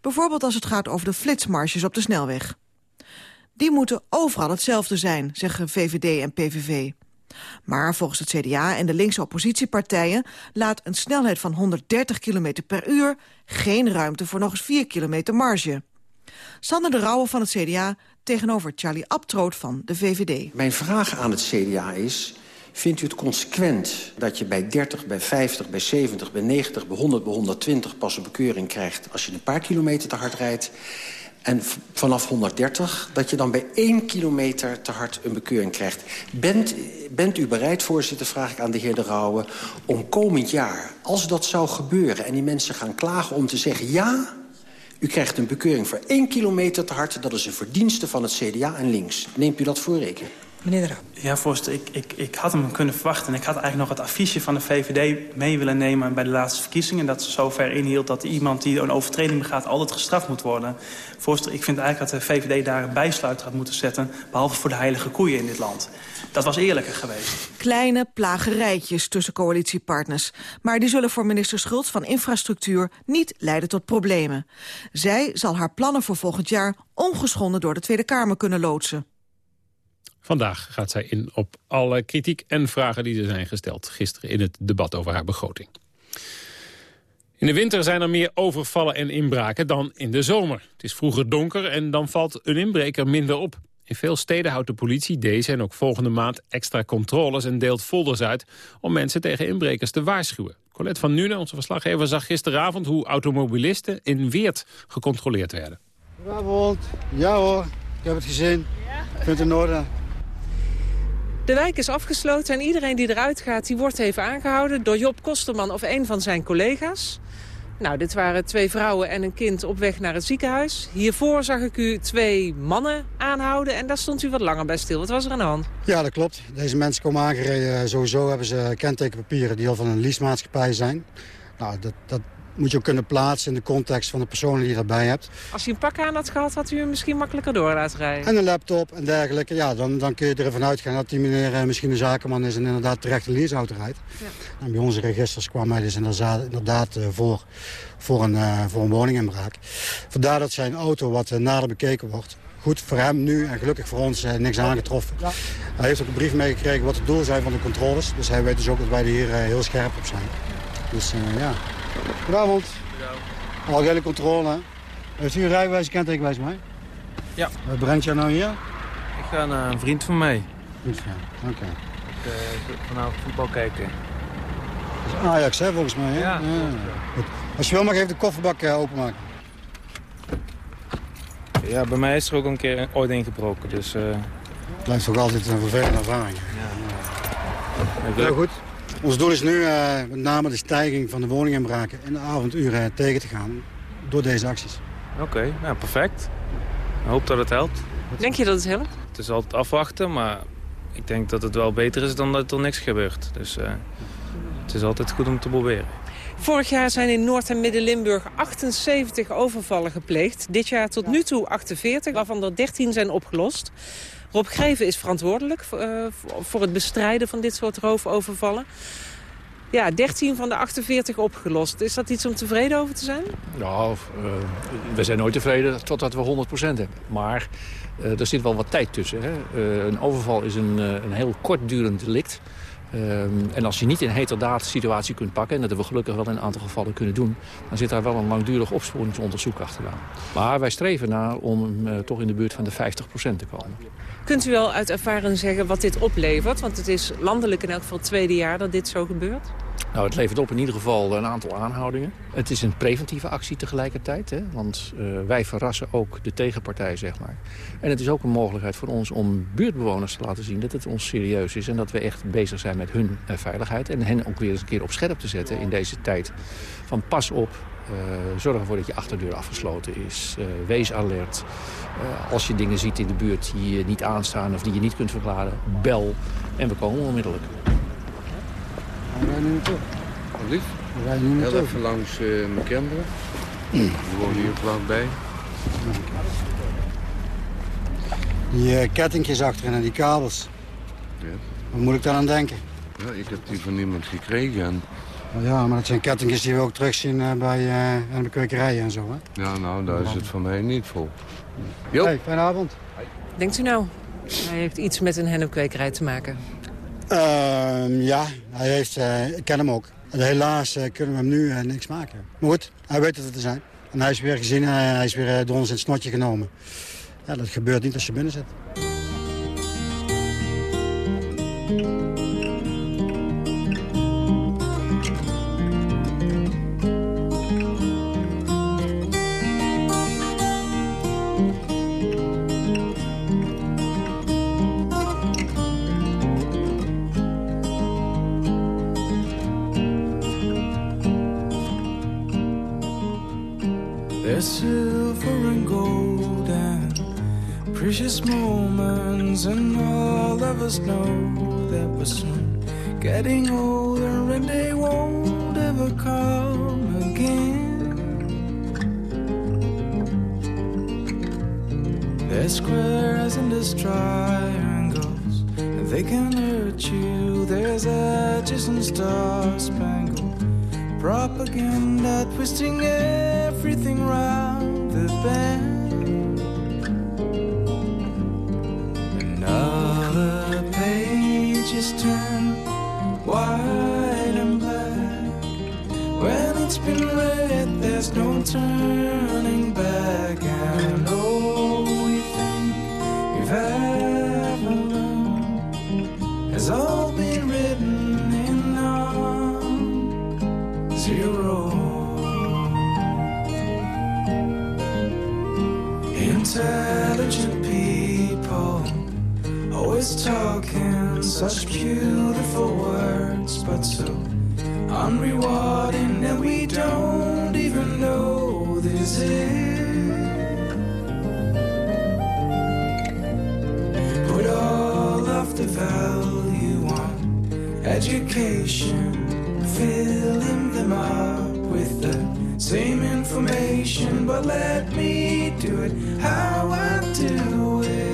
Bijvoorbeeld als het gaat over de flitsmarges op de snelweg. Die moeten overal hetzelfde zijn, zeggen VVD en PVV. Maar volgens het CDA en de linkse oppositiepartijen... laat een snelheid van 130 km per uur geen ruimte voor nog eens 4 kilometer marge. Sander de Rauwe van het CDA tegenover Charlie Abtroot van de VVD. Mijn vraag aan het CDA is... Vindt u het consequent dat je bij 30, bij 50, bij 70, bij 90, bij 100, bij 120 pas een bekeuring krijgt... als je een paar kilometer te hard rijdt... en vanaf 130 dat je dan bij 1 kilometer te hard een bekeuring krijgt? Bent, bent u bereid, voorzitter, vraag ik aan de heer De Rauwe... om komend jaar, als dat zou gebeuren en die mensen gaan klagen om te zeggen... ja, u krijgt een bekeuring voor 1 kilometer te hard... dat is een verdienste van het CDA en links. Neemt u dat voor rekening? Meneer de Rauw. Ja, voorzitter, ik, ik, ik had hem kunnen verwachten. Ik had eigenlijk nog het affiche van de VVD mee willen nemen bij de laatste verkiezingen. Dat ze zover inhield dat iemand die een overtreding begaat altijd gestraft moet worden. Voorzitter, ik vind eigenlijk dat de VVD daar een bijsluiter had moeten zetten. Behalve voor de heilige koeien in dit land. Dat was eerlijker geweest. Kleine plagerijtjes tussen coalitiepartners. Maar die zullen voor minister Schultz van Infrastructuur niet leiden tot problemen. Zij zal haar plannen voor volgend jaar ongeschonden door de Tweede Kamer kunnen loodsen. Vandaag gaat zij in op alle kritiek en vragen die er zijn gesteld... gisteren in het debat over haar begroting. In de winter zijn er meer overvallen en inbraken dan in de zomer. Het is vroeger donker en dan valt een inbreker minder op. In veel steden houdt de politie deze en ook volgende maand extra controles... en deelt folders uit om mensen tegen inbrekers te waarschuwen. Colette van Nuenen, onze verslaggever, zag gisteravond... hoe automobilisten in Weert gecontroleerd werden. Goedenavond. Ja hoor, ik heb het gezien. Ik vind het in. De wijk is afgesloten en iedereen die eruit gaat... die wordt even aangehouden door Job Kosterman of een van zijn collega's. Nou, dit waren twee vrouwen en een kind op weg naar het ziekenhuis. Hiervoor zag ik u twee mannen aanhouden en daar stond u wat langer bij stil. Wat was er aan de hand? Ja, dat klopt. Deze mensen komen aangereden. Sowieso hebben ze kentekenpapieren die al van een leasemaatschappij zijn. Nou, dat, dat moet je ook kunnen plaatsen in de context van de personen die je daarbij hebt. Als hij een pak aan had gehad, had u hem misschien makkelijker door laten rijden. En een laptop en dergelijke. Ja, dan, dan kun je ervan uitgaan dat die meneer eh, misschien een zakenman is... en inderdaad terecht een leaseauto rijdt. Ja. En bij onze registers kwam hij dus inderdaad, inderdaad uh, voor, voor, een, uh, voor een woninginbraak. Vandaar dat zijn auto wat nader bekeken wordt. Goed voor hem nu en gelukkig voor ons niks aangetroffen. Ja. Hij heeft ook een brief meegekregen wat het doel zijn van de controles. Dus hij weet dus ook dat wij er hier heel scherp op zijn. Dus ja... Goedenavond. Algehele controle. Heeft u een rijbewijs, kentekenwijs mee? Ja. Wat brengt jou nou hier? Ik ga naar een vriend van mij. Goed, ja. Oké. Okay. Ik uh, vanavond voetbal kijken. Dat is Ajax, hè, volgens mij. Hè? Ja. Goed. Als je wil mag ik even de kofferbak eh, openmaken. Ja, bij mij is er ook een keer ooit ingebroken, dus... eh, Blijft toch altijd een vervelende ervaring. Ja. goed. Ons doel is nu eh, met name de stijging van de woninginbraken in de avonduren tegen te gaan door deze acties. Oké, nou perfect. Ik hoop dat het helpt. Denk je dat het helpt? Het is altijd afwachten, maar ik denk dat het wel beter is dan dat er niks gebeurt. Dus eh, het is altijd goed om te proberen. Vorig jaar zijn in Noord- en Midden-Limburg 78 overvallen gepleegd. Dit jaar tot nu toe 48, waarvan er 13 zijn opgelost. Rob Greven is verantwoordelijk voor, eh, voor- het bestrijden van dit soort roofovervallen. Ja, 13 van de 48 opgelost. Is dat iets om tevreden over te zijn? Nou, eh, we zijn nooit tevreden totdat we 100% hebben. Maar eh, er zit wel wat tijd tussen. Hè? Een overval is een, een heel kortdurend delict. Ehm, en als je niet in heterdaad situatie kunt pakken... en dat hebben we gelukkig wel in een aantal gevallen kunnen doen... dan zit daar wel een langdurig opsporingsonderzoek achteraan. Maar wij streven naar om eh, toch in de buurt van de 50% te komen. Kunt u wel uit ervaring zeggen wat dit oplevert? Want het is landelijk in elk geval het tweede jaar dat dit zo gebeurt. Nou, het levert op in ieder geval een aantal aanhoudingen. Het is een preventieve actie tegelijkertijd. Hè? Want eh, wij verrassen ook de tegenpartij, zeg maar. En het is ook een mogelijkheid voor ons om buurtbewoners te laten zien... dat het ons serieus is en dat we echt bezig zijn met hun eh, veiligheid. En hen ook weer eens een keer op scherp te zetten in deze tijd. Van pas op, eh, zorg ervoor dat je achterdeur afgesloten is. Eh, wees alert. Als je dingen ziet in de buurt die je niet aanstaan of die je niet kunt verklaren, bel. En we komen onmiddellijk. Waar rijden nu naartoe? Wat lief? Waar rijden nu Heel naartoe? even langs eh mijn kinderen. Die wonen hier vlakbij. Die eh, kettingjes achterin en die kabels. Ja. Wat moet ik daar aan denken? Ja, ik heb die van iemand gekregen. En, Ja, maar dat zijn kettingjes die we ook terugzien eh, bij eh, aan de kwekerijen en zo. Hè? ja, nou, daar is het van mij niet voor. Jo. Hey, fijne avond. Denkt u nou? Hij heeft iets met een hennepkwekerij te maken. Ehm, ja, hij heeft, eh, ik ken hem ook. Helaas eh, kunnen we hem nu eh, niks maken. Maar goed, hij weet het te zijn. En hij is weer gezien, en hij is weer door ons in het snotje genomen. Ja, dat gebeurt niet als je binnen zit. Moments, and all of us know that we're soon getting older and they won't ever come again. There's squares and there's triangles, and they can hurt you. There's edges and star spangled propaganda twisting everything round the bend. Them up with the same information, but let me do it how I do it.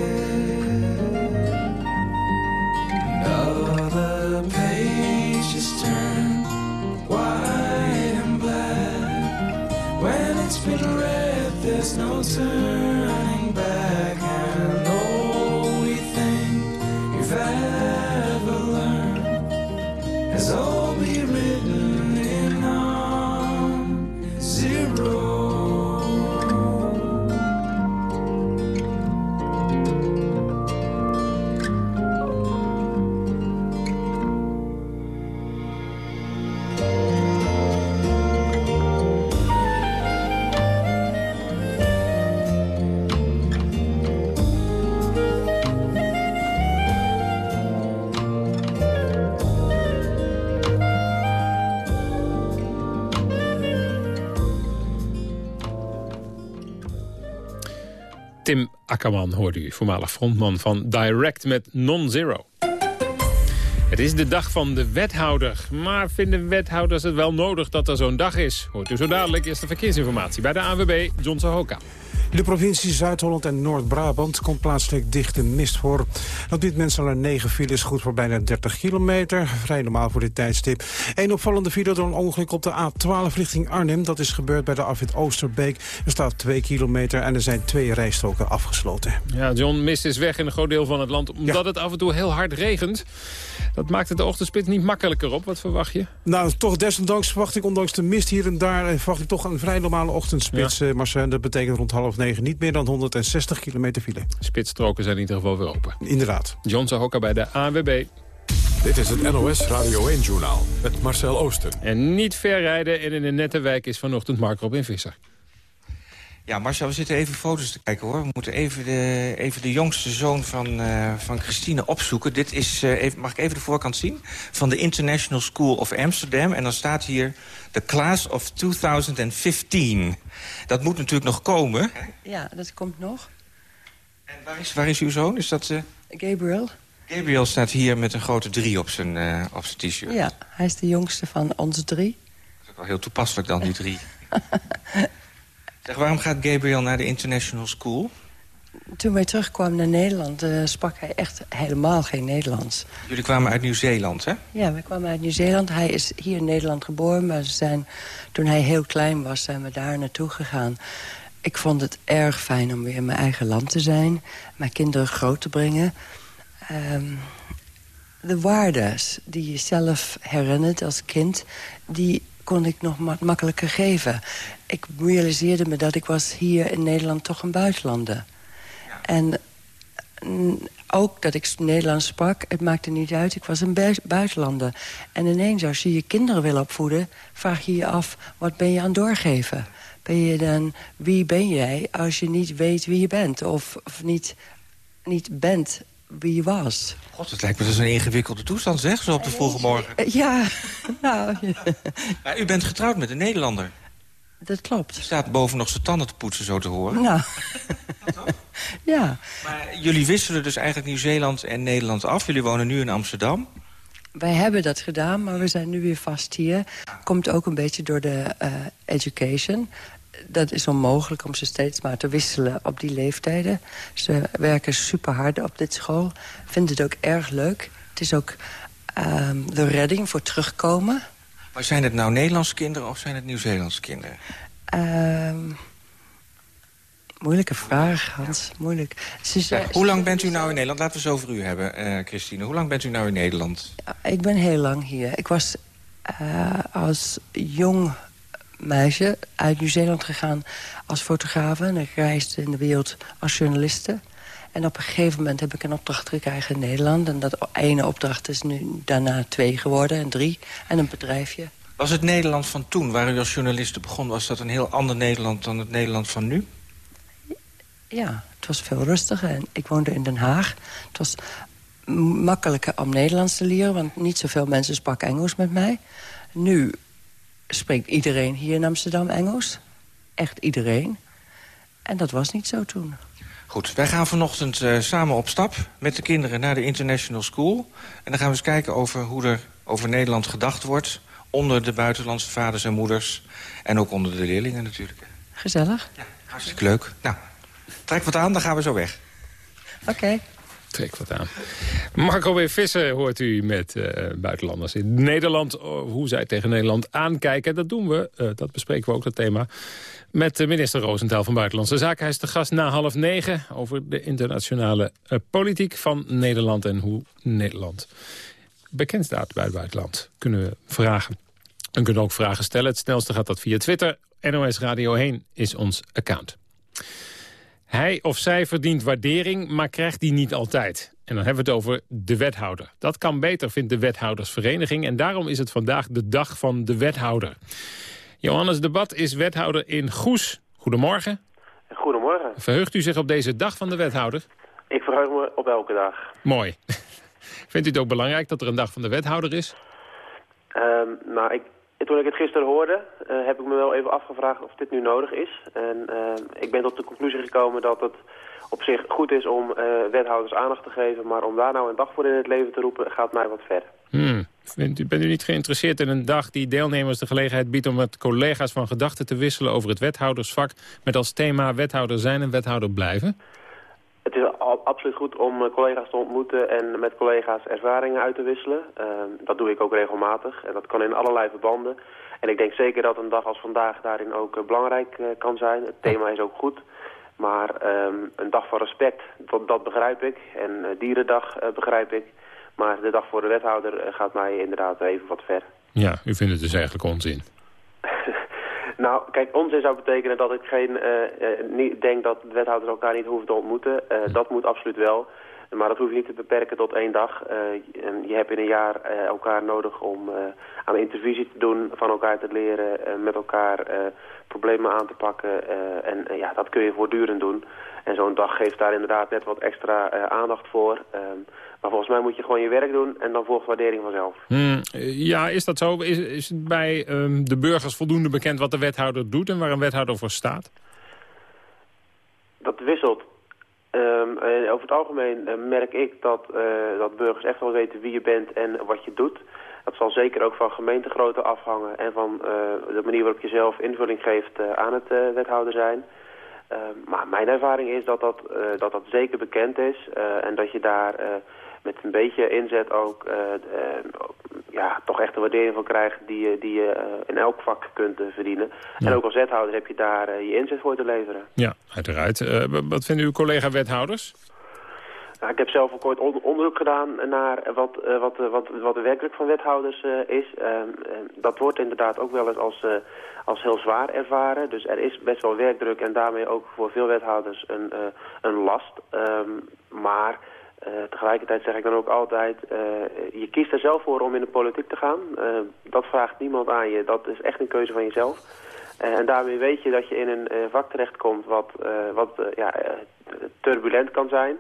Another page is turned white and black. When it's been read, there's no turning Akkerman hoorde u, voormalig frontman van Direct met Non-Zero. Het is de dag van de wethouder. Maar vinden wethouders het wel nodig dat er zo'n dag is? Hoort u zo dadelijk eerst de verkeersinformatie bij de ANWB, John Hoka. In de provincie Zuid-Holland en Noord-Brabant komt plaatselijk dichte mist voor. Dat biedt mensen al een 9 files goed voor bijna 30 kilometer. Vrij normaal voor dit tijdstip. Een opvallende file door een ongeluk op de A12 richting Arnhem. Dat is gebeurd bij de afwit Oosterbeek. Er staat 2 kilometer en er zijn twee rijstroken afgesloten. Ja, John, mist is weg in een groot deel van het land... omdat het af en toe heel hard regent. Dat maakt het de ochtendspit niet makkelijker op. Wat verwacht je? Nou, toch desondanks verwacht ik, ondanks de mist hier en daar... eh, verwacht ik toch een vrij normale ochtendspits. eh, Marcel. Dat betekent rond half negen niet meer dan 160 kilometer file. Spitsstroken zijn in ieder geval weer open. Inderdaad. John Zahoka bij de ANWB. Dit is het NOS Radio 1-journaal met Marcel Oosten. En niet ver rijden en in een nette wijk is vanochtend Mark Robin Visser. Ja, Marcel, we zitten even foto's te kijken, hoor. We moeten even de, even de jongste zoon van, eh, van Christine opzoeken. Dit is, eh, even, mag ik even de voorkant zien? Van de International School of Amsterdam. En dan staat hier The Class of 2015. Dat moet natuurlijk nog komen. Ja, dat komt nog. En waar is, waar is uw zoon? Is dat... eh, Gabriel? Gabriel staat hier met een grote drie op zijn, op zijn t-shirt. Ja, hij is de jongste van onze drie. Dat is ook wel heel toepasselijk dan, die drie. [LAUGHS] zeg, waarom gaat Gabriel naar de International School? Toen wij terugkwamen naar Nederland eh, sprak hij echt helemaal geen Nederlands. Jullie kwamen uit Nieuw-Zeeland, hè? Ja, we kwamen uit Nieuw-Zeeland. Hij is hier in Nederland geboren, maar ze zijn, toen hij heel klein was, zijn we daar naartoe gegaan. Ik vond het erg fijn om weer in mijn eigen land te zijn. Mijn kinderen groot te brengen. Ehm, de waarden die je zelf herinnert als kind... die kon ik nog ma- makkelijker geven. Ik realiseerde me dat ik was hier in Nederland toch een buitenlander. En mm, ook dat ik Nederlands sprak, het maakte niet uit. Ik was een bui- buitenlander. En ineens, als je je kinderen wil opvoeden... vraag je je af, wat ben je aan het doorgeven? Ben je dan, wie ben jij als je niet weet wie je bent? Of, of niet, niet bent wie je was? God, het lijkt me dus een ingewikkelde toestand, zeg, zo op de vroege morgen. Eh, Ja, [LAUGHS] nou, [LAUGHS] Maar u bent getrouwd met een Nederlander. dat klopt. Die staat boven nog zijn tanden te poetsen, zo te horen. Nou, [LAUGHS] ja. Maar jullie wisselen dus eigenlijk Nieuw-Zeeland en Nederland af. Jullie wonen nu in Amsterdam. Wij hebben dat gedaan, maar we zijn nu weer vast hier. Komt ook een beetje door de eh, education. Dat is onmogelijk om ze steeds maar te wisselen op die leeftijden. Ze werken super hard op dit school. Vinden het ook erg leuk. Het is ook ehm, de redding voor terugkomen. Maar zijn het nou Nederlandse kinderen of zijn het Nieuw-Zeelandse kinderen? Ehm, moeilijke vraag, Hans. Moeilijk. Ze Ja, hoe lang bent u nou in Nederland? Laten we het zo over u hebben, eh, Christine. Hoe lang bent u nou in Nederland? Ik ben heel lang hier. Ik was eh, als jong meisje uit Nieuw-Zeeland gegaan als fotograaf. En ik reisde in de wereld als journaliste. En op een gegeven moment heb ik een opdracht gekregen in Nederland. En dat ene opdracht is nu daarna twee geworden en drie. En een bedrijfje. Was het Nederland van toen, waar u als journaliste begon... was dat een heel ander Nederland dan het Nederland van nu? Ja, het was veel rustiger. En ik woonde in Den Haag. Het was makkelijker om Nederlands te leren... want niet zoveel mensen spraken Engels met mij. Nu spreekt iedereen hier in Amsterdam Engels. Echt iedereen. En dat was niet zo toen. Goed, wij gaan vanochtend eh, samen op stap met de kinderen naar de International School. En dan gaan we eens kijken over hoe er over Nederland gedacht wordt... onder de buitenlandse vaders en moeders. En ook onder de leerlingen natuurlijk. Gezellig. Hartstikke leuk. Nou, trek wat aan, dan gaan we zo weg. Oké. Trek wat aan. Marco W. Visser hoort u met eh, buitenlanders in Nederland. oh, hoe zij tegen Nederland aankijken. Dat doen we, eh, dat bespreken we ook, dat thema. Met minister Roosentaal van Buitenlandse Zaken. Hij is de gast na half negen over de internationale eh, politiek van Nederland. En hoe Nederland bekend staat bij het buitenland. Kunnen we vragen. En kunnen ook vragen stellen. Het snelste gaat dat via Twitter. NOS Radio 1 is ons account. Hij of zij verdient waardering, maar krijgt die niet altijd. En dan hebben we het over de wethouder. Dat kan beter, vindt de wethoudersvereniging. En daarom is het vandaag de dag van de wethouder. Johannes Debat is wethouder in Goes. Goedemorgen. Goedemorgen. Verheugt u zich op deze dag van de wethouder? Ik verheug me op elke dag. Mooi. [LAUGHS] Vindt u het ook belangrijk dat er een dag van de wethouder is? Ehm, nou, ik, toen ik het gisteren hoorde, eh, heb ik me wel even afgevraagd of dit nu nodig is. En ehm, ik ben tot de conclusie gekomen dat het op zich goed is om eh, wethouders aandacht te geven. Maar om daar nou een dag voor in het leven te roepen gaat mij wat ver. Hmm. Vindt u, bent u niet geïnteresseerd in een dag die deelnemers de gelegenheid biedt... om met collega's van gedachten te wisselen over het wethoudersvak... met als thema wethouder zijn en wethouder blijven? Het is absoluut goed om eh, collega's te ontmoeten en met collega's ervaringen uit te wisselen. Ehm, dat doe ik ook regelmatig en dat kan in allerlei verbanden. En ik denk zeker dat een dag als vandaag daarin ook eh, belangrijk eh, kan zijn. Het thema is ook goed. Maar ehm, een dag van respect, dat, dat begrijp ik. En dierendag begrijp ik. Maar de dag voor de wethouder gaat mij inderdaad even wat ver. Ja, u vindt het dus eigenlijk onzin. [LAUGHS] Nou, kijk, onzin zou betekenen dat ik geen, eh, eh, niet denk dat wethouders elkaar niet hoeven te ontmoeten. Eh, dat moet absoluut wel. Maar dat hoef je niet te beperken tot één dag. Je- hebt in een jaar elkaar nodig om eh, aan intervisie te doen, van elkaar te leren, met elkaar problemen aan te pakken. en ja, dat kun je voortdurend doen. En zo'n dag geeft daar inderdaad net wat extra aandacht voor. Maar volgens mij moet je gewoon je werk doen en dan volgt waardering vanzelf. Hmm, ja, is dat zo? Is, is het bij ehm, de burgers voldoende bekend wat de wethouder doet... en waar een wethouder voor staat? Dat wisselt. Ehm, eh, over het algemeen eh, merk ik dat, eh, dat burgers echt wel weten wie je bent en wat je doet. Dat zal zeker ook van gemeentegrootte afhangen en van de manier waarop je zelf invulling geeft aan het wethouder zijn. Ehm, maar mijn ervaring is dat dat, dat, dat zeker bekend is en dat je daar met een beetje inzet ook eh, eh, ja, toch echt een waardering van krijgt die, je- die je eh, in elk vak kunt verdienen. En ook als wethouder heb je daar je inzet voor te leveren. Ja, uiteraard. Wat vinden uw collega-wethouders? Nou, ik heb zelf ook ooit on- onderzoek gedaan naar wat, wat, wat, wat de werkdruk van wethouders is. Ehm, ehm, dat wordt inderdaad ook wel eens als, als heel zwaar ervaren. Dus er is best wel werkdruk en daarmee ook voor veel wethouders een, een last. Ehm, maar eh, tegelijkertijd zeg ik dan ook altijd, eh, je kiest er zelf voor om in de politiek te gaan. Ehm, dat vraagt niemand aan je. Dat is echt een keuze van jezelf. Eh, en daarmee weet je dat je in een eh, vak terechtkomt wat, eh, wat eh, ja, eh, turbulent kan zijn.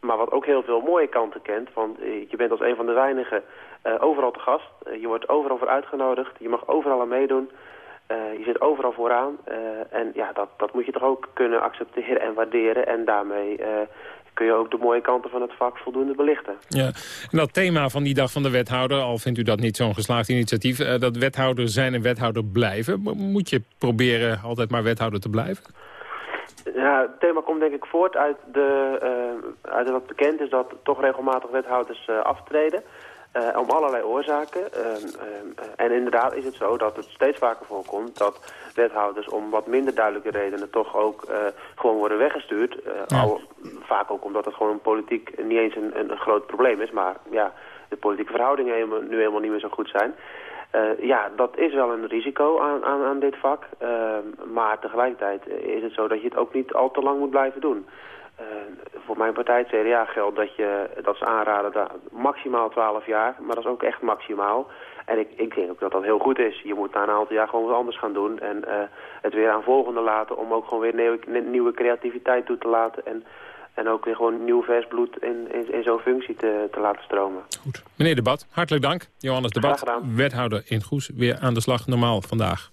Maar wat ook heel veel mooie kanten kent. Want eh, je bent als een van de weinigen eh, overal te gast. Eh, je wordt overal voor uitgenodigd. Je mag overal aan meedoen. Eh, je zit overal vooraan. Eh, en ja, dat, dat moet je toch ook kunnen accepteren en waarderen. En daarmee eh, kun je ook de mooie kanten van het vak voldoende belichten. Ja, en dat thema van die dag van de wethouder, al vindt u dat niet zo'n geslaagd initiatief... eh, dat wethouder zijn en wethouder blijven. Mo- Moet je proberen altijd maar wethouder te blijven? Ja, het thema komt denk ik voort uit, de, eh, uit wat bekend is dat toch regelmatig wethouders eh, aftreden. Eh, om allerlei oorzaken. Ehm, ehm, en inderdaad is het zo dat het steeds vaker voorkomt dat wethouders om wat minder duidelijke redenen toch ook eh, gewoon worden weggestuurd. Eh, al, vaak ook omdat het gewoon een politiek niet eens een, een, een groot probleem is. Maar ja, de politieke verhoudingen helemaal- nu helemaal niet meer zo goed zijn. Eh, ja, dat is wel een risico aan, aan, aan dit vak. Ehm, maar tegelijkertijd is het zo dat je het ook niet al te lang moet blijven doen. Eh, voor mijn partij, het CDA, geldt dat, je, dat ze aanraden dat maximaal 12 jaar. Maar dat is ook echt maximaal. En ik, ik denk ook dat dat heel goed is. Je moet na een aantal jaar gewoon wat anders gaan doen. En eh, het weer aan volgende laten om ook gewoon weer nieuwe, nieuwe creativiteit toe te laten. En, en ook weer gewoon nieuw vers bloed in, in, in zo'n functie te, te laten stromen. Meneer Debat, hartelijk dank. Johannes Debat, wethouder in Goes, weer aan de slag normaal vandaag.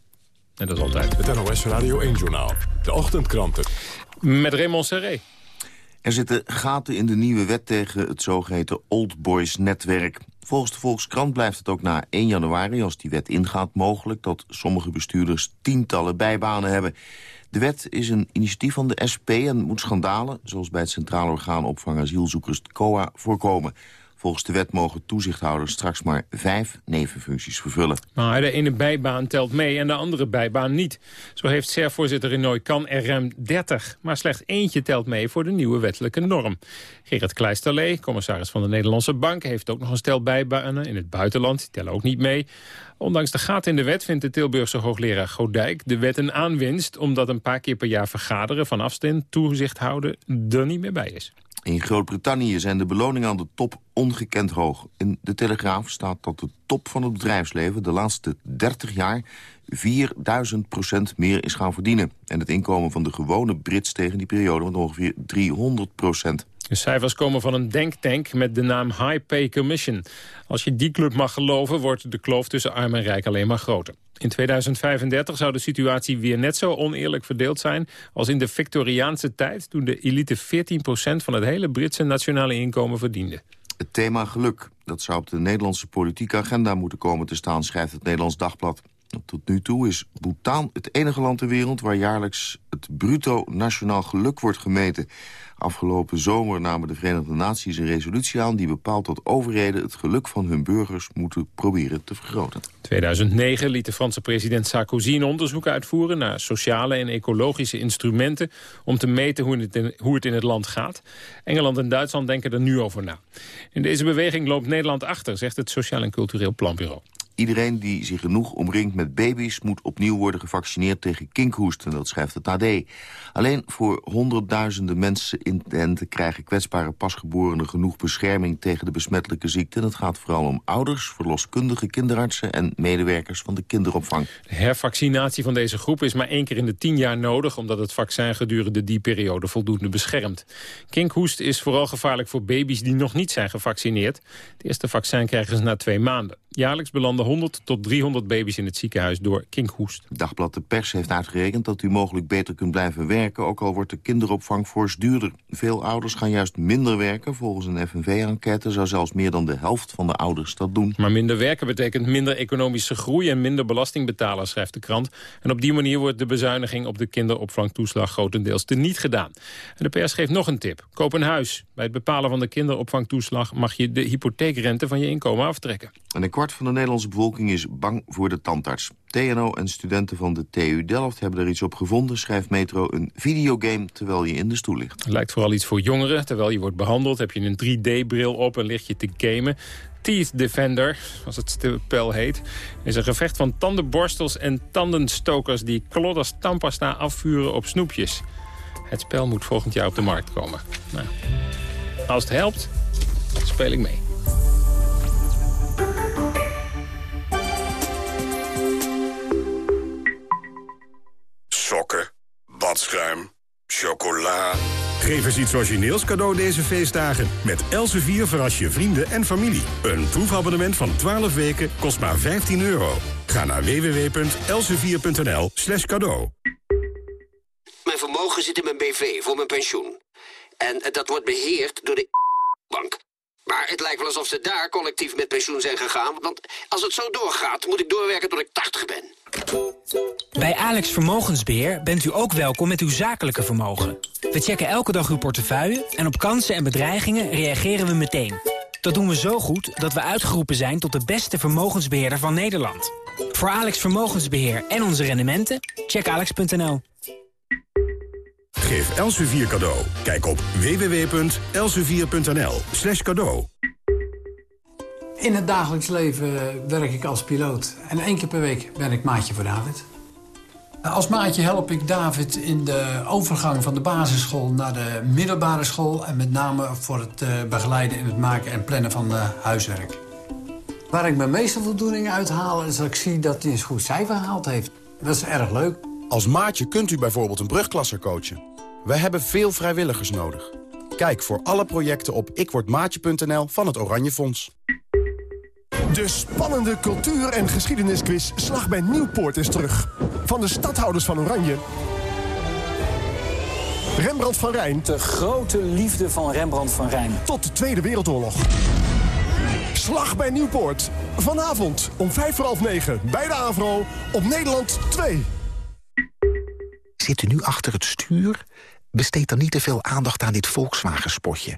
En dat is altijd. Het NOS Radio 1-journaal. De ochtendkranten. Met Raymond Serré. Er zitten gaten in de nieuwe wet tegen het zogeheten Old Boys netwerk. Volgens de Volkskrant blijft het ook na 1 januari, als die wet ingaat, mogelijk dat sommige bestuurders tientallen bijbanen hebben. De wet is een initiatief van de SP en moet schandalen, zoals bij het Centraal Orgaan Opvang Asielzoekers, COA, voorkomen. Volgens de wet mogen toezichthouders straks maar vijf nevenfuncties vervullen. Maar de ene bijbaan telt mee en de andere bijbaan niet. Zo heeft SER-voorzitter Renoy Kan er ruim 30. Maar slechts eentje telt mee voor de nieuwe wettelijke norm. Gerrit Kleisterlee, commissaris van de Nederlandse Bank... heeft ook nog een stel bijbanen in het buitenland. Die tellen ook niet mee. Ondanks de gaten in de wet vindt de Tilburgse hoogleraar Godijk... de wet een aanwinst omdat een paar keer per jaar vergaderen... van afstand toezicht houden er niet meer bij is. In Groot-Brittannië zijn de beloningen aan de top ongekend hoog. In de Telegraaf staat dat de top van het bedrijfsleven de laatste 30 jaar 4000 procent meer is gaan verdienen. En het inkomen van de gewone Brits tegen die periode met ongeveer 300 procent. De cijfers komen van een denktank met de naam High Pay Commission. Als je die club mag geloven, wordt de kloof tussen arm en rijk alleen maar groter. In 2035 zou de situatie weer net zo oneerlijk verdeeld zijn... als in de Victoriaanse tijd, toen de elite 14% van het hele Britse nationale inkomen verdiende. Het thema geluk, dat zou op de Nederlandse politieke agenda moeten komen te staan, schrijft het Nederlands Dagblad. Tot nu toe is Bhutan het enige land ter wereld waar jaarlijks het bruto nationaal geluk wordt gemeten. Afgelopen zomer namen de Verenigde Naties een resolutie aan... die bepaalt dat overheden het geluk van hun burgers moeten proberen te vergroten. 2009 liet de Franse president Sarkozy een onderzoek uitvoeren... naar sociale en ecologische instrumenten... om te meten hoe het, in, hoe het in het land gaat. Engeland en Duitsland denken er nu over na. In deze beweging loopt Nederland achter, zegt het Sociaal en Cultureel Planbureau. Iedereen die zich genoeg omringt met baby's... moet opnieuw worden gevaccineerd tegen kinkhoest. En dat schrijft het AD. Alleen voor honderdduizenden mensen in tenten... krijgen kwetsbare pasgeborenen genoeg bescherming... tegen de besmettelijke ziekte. Het gaat vooral om ouders, verloskundigen, kinderartsen... en medewerkers van de kinderopvang. De hervaccinatie van deze groep is maar één keer in de tien jaar nodig... omdat het vaccin gedurende die periode voldoende beschermt. Kinkhoest is vooral gevaarlijk voor baby's die nog niet zijn gevaccineerd. Het eerste vaccin krijgen ze na twee maanden. Jaarlijks belanden 100 tot 300 baby's in het ziekenhuis door kinkhoest. Dagblad De Pers heeft uitgerekend dat u mogelijk beter kunt blijven werken... ook al wordt de kinderopvang fors duurder. Veel ouders gaan juist minder werken. Volgens een FNV-enquête zou zelfs meer dan de helft van de ouders dat doen. Maar minder werken betekent minder economische groei... en minder belasting betalen, schrijft de krant. En op die manier wordt de bezuiniging op de kinderopvangtoeslag... grotendeels teniet gedaan. En de pers geeft nog een tip. Koop een huis. Bij het bepalen van de kinderopvangtoeslag... mag je de hypotheekrente van je inkomen aftrekken. En een kwart van de Nederlandse bevolking is bang voor de tandarts. TNO en studenten van de TU Delft hebben er iets op gevonden... schrijft Metro een videogame terwijl je in de stoel ligt. Het lijkt vooral iets voor jongeren. Terwijl je wordt behandeld heb je een 3D-bril op en lig je te gamen. Teeth Defender, zoals het spel heet, is een gevecht van tandenborstels en tandenstokers... die klodders tandpasta afvuren op snoepjes. Het spel moet volgend jaar op de markt komen. Nou, als het helpt, speel ik mee. Sokken, badschuim, chocola. Geef eens iets origineels cadeau deze feestdagen. Met Elsevier verras je vrienden en familie. Een proefabonnement van 12 weken kost maar 15 euro. Ga naar www.elsevier.nl slash cadeau. Mijn vermogen zit in mijn BV voor mijn pensioen. En eh, dat wordt beheerd door de [LAUGHS] bank. Maar het lijkt wel alsof ze daar collectief met pensioen zijn gegaan. Want als het zo doorgaat, moet ik doorwerken tot ik 80 ben. Bij Alex Vermogensbeheer bent u ook welkom met uw zakelijke vermogen. We checken elke dag uw portefeuille en op kansen en bedreigingen reageren we meteen. Dat doen we zo goed dat we uitgeroepen zijn tot de beste vermogensbeheerder van Nederland. Voor Alex Vermogensbeheer en onze rendementen, check alex.nl. Geef Elsevier cadeau. Kijk op www.elsevier.nl cadeau. In het dagelijks leven werk ik als piloot. En één keer per week ben ik maatje voor David. Als maatje help ik David in de overgang van de basisschool naar de middelbare school... en met name voor het eh, begeleiden in het maken en plannen van eh, huiswerk. Waar ik mijn meeste voldoening uit haal... is dat ik zie dat hij een goed cijfer gehaald heeft. Dat is erg leuk. Als maatje kunt u bijvoorbeeld een brugklasser coachen. Wij hebben veel vrijwilligers nodig. Kijk voor alle projecten op ikwordmaatje.nl van het Oranje Fonds. De spannende cultuur- en geschiedenisquiz Slag bij Nieuwpoort is terug. Van de stadhouders van Oranje... Rembrandt van Rijn... De grote liefde van Rembrandt van Rijn. Tot de Tweede Wereldoorlog. Slag bij Nieuwpoort. Vanavond om vijf voor half negen bij de AVRO op Nederland 2. Zit u nu achter het stuur? Besteed dan niet te veel aandacht aan dit Volkswagen-spotje.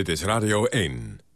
Dit is Radio 1.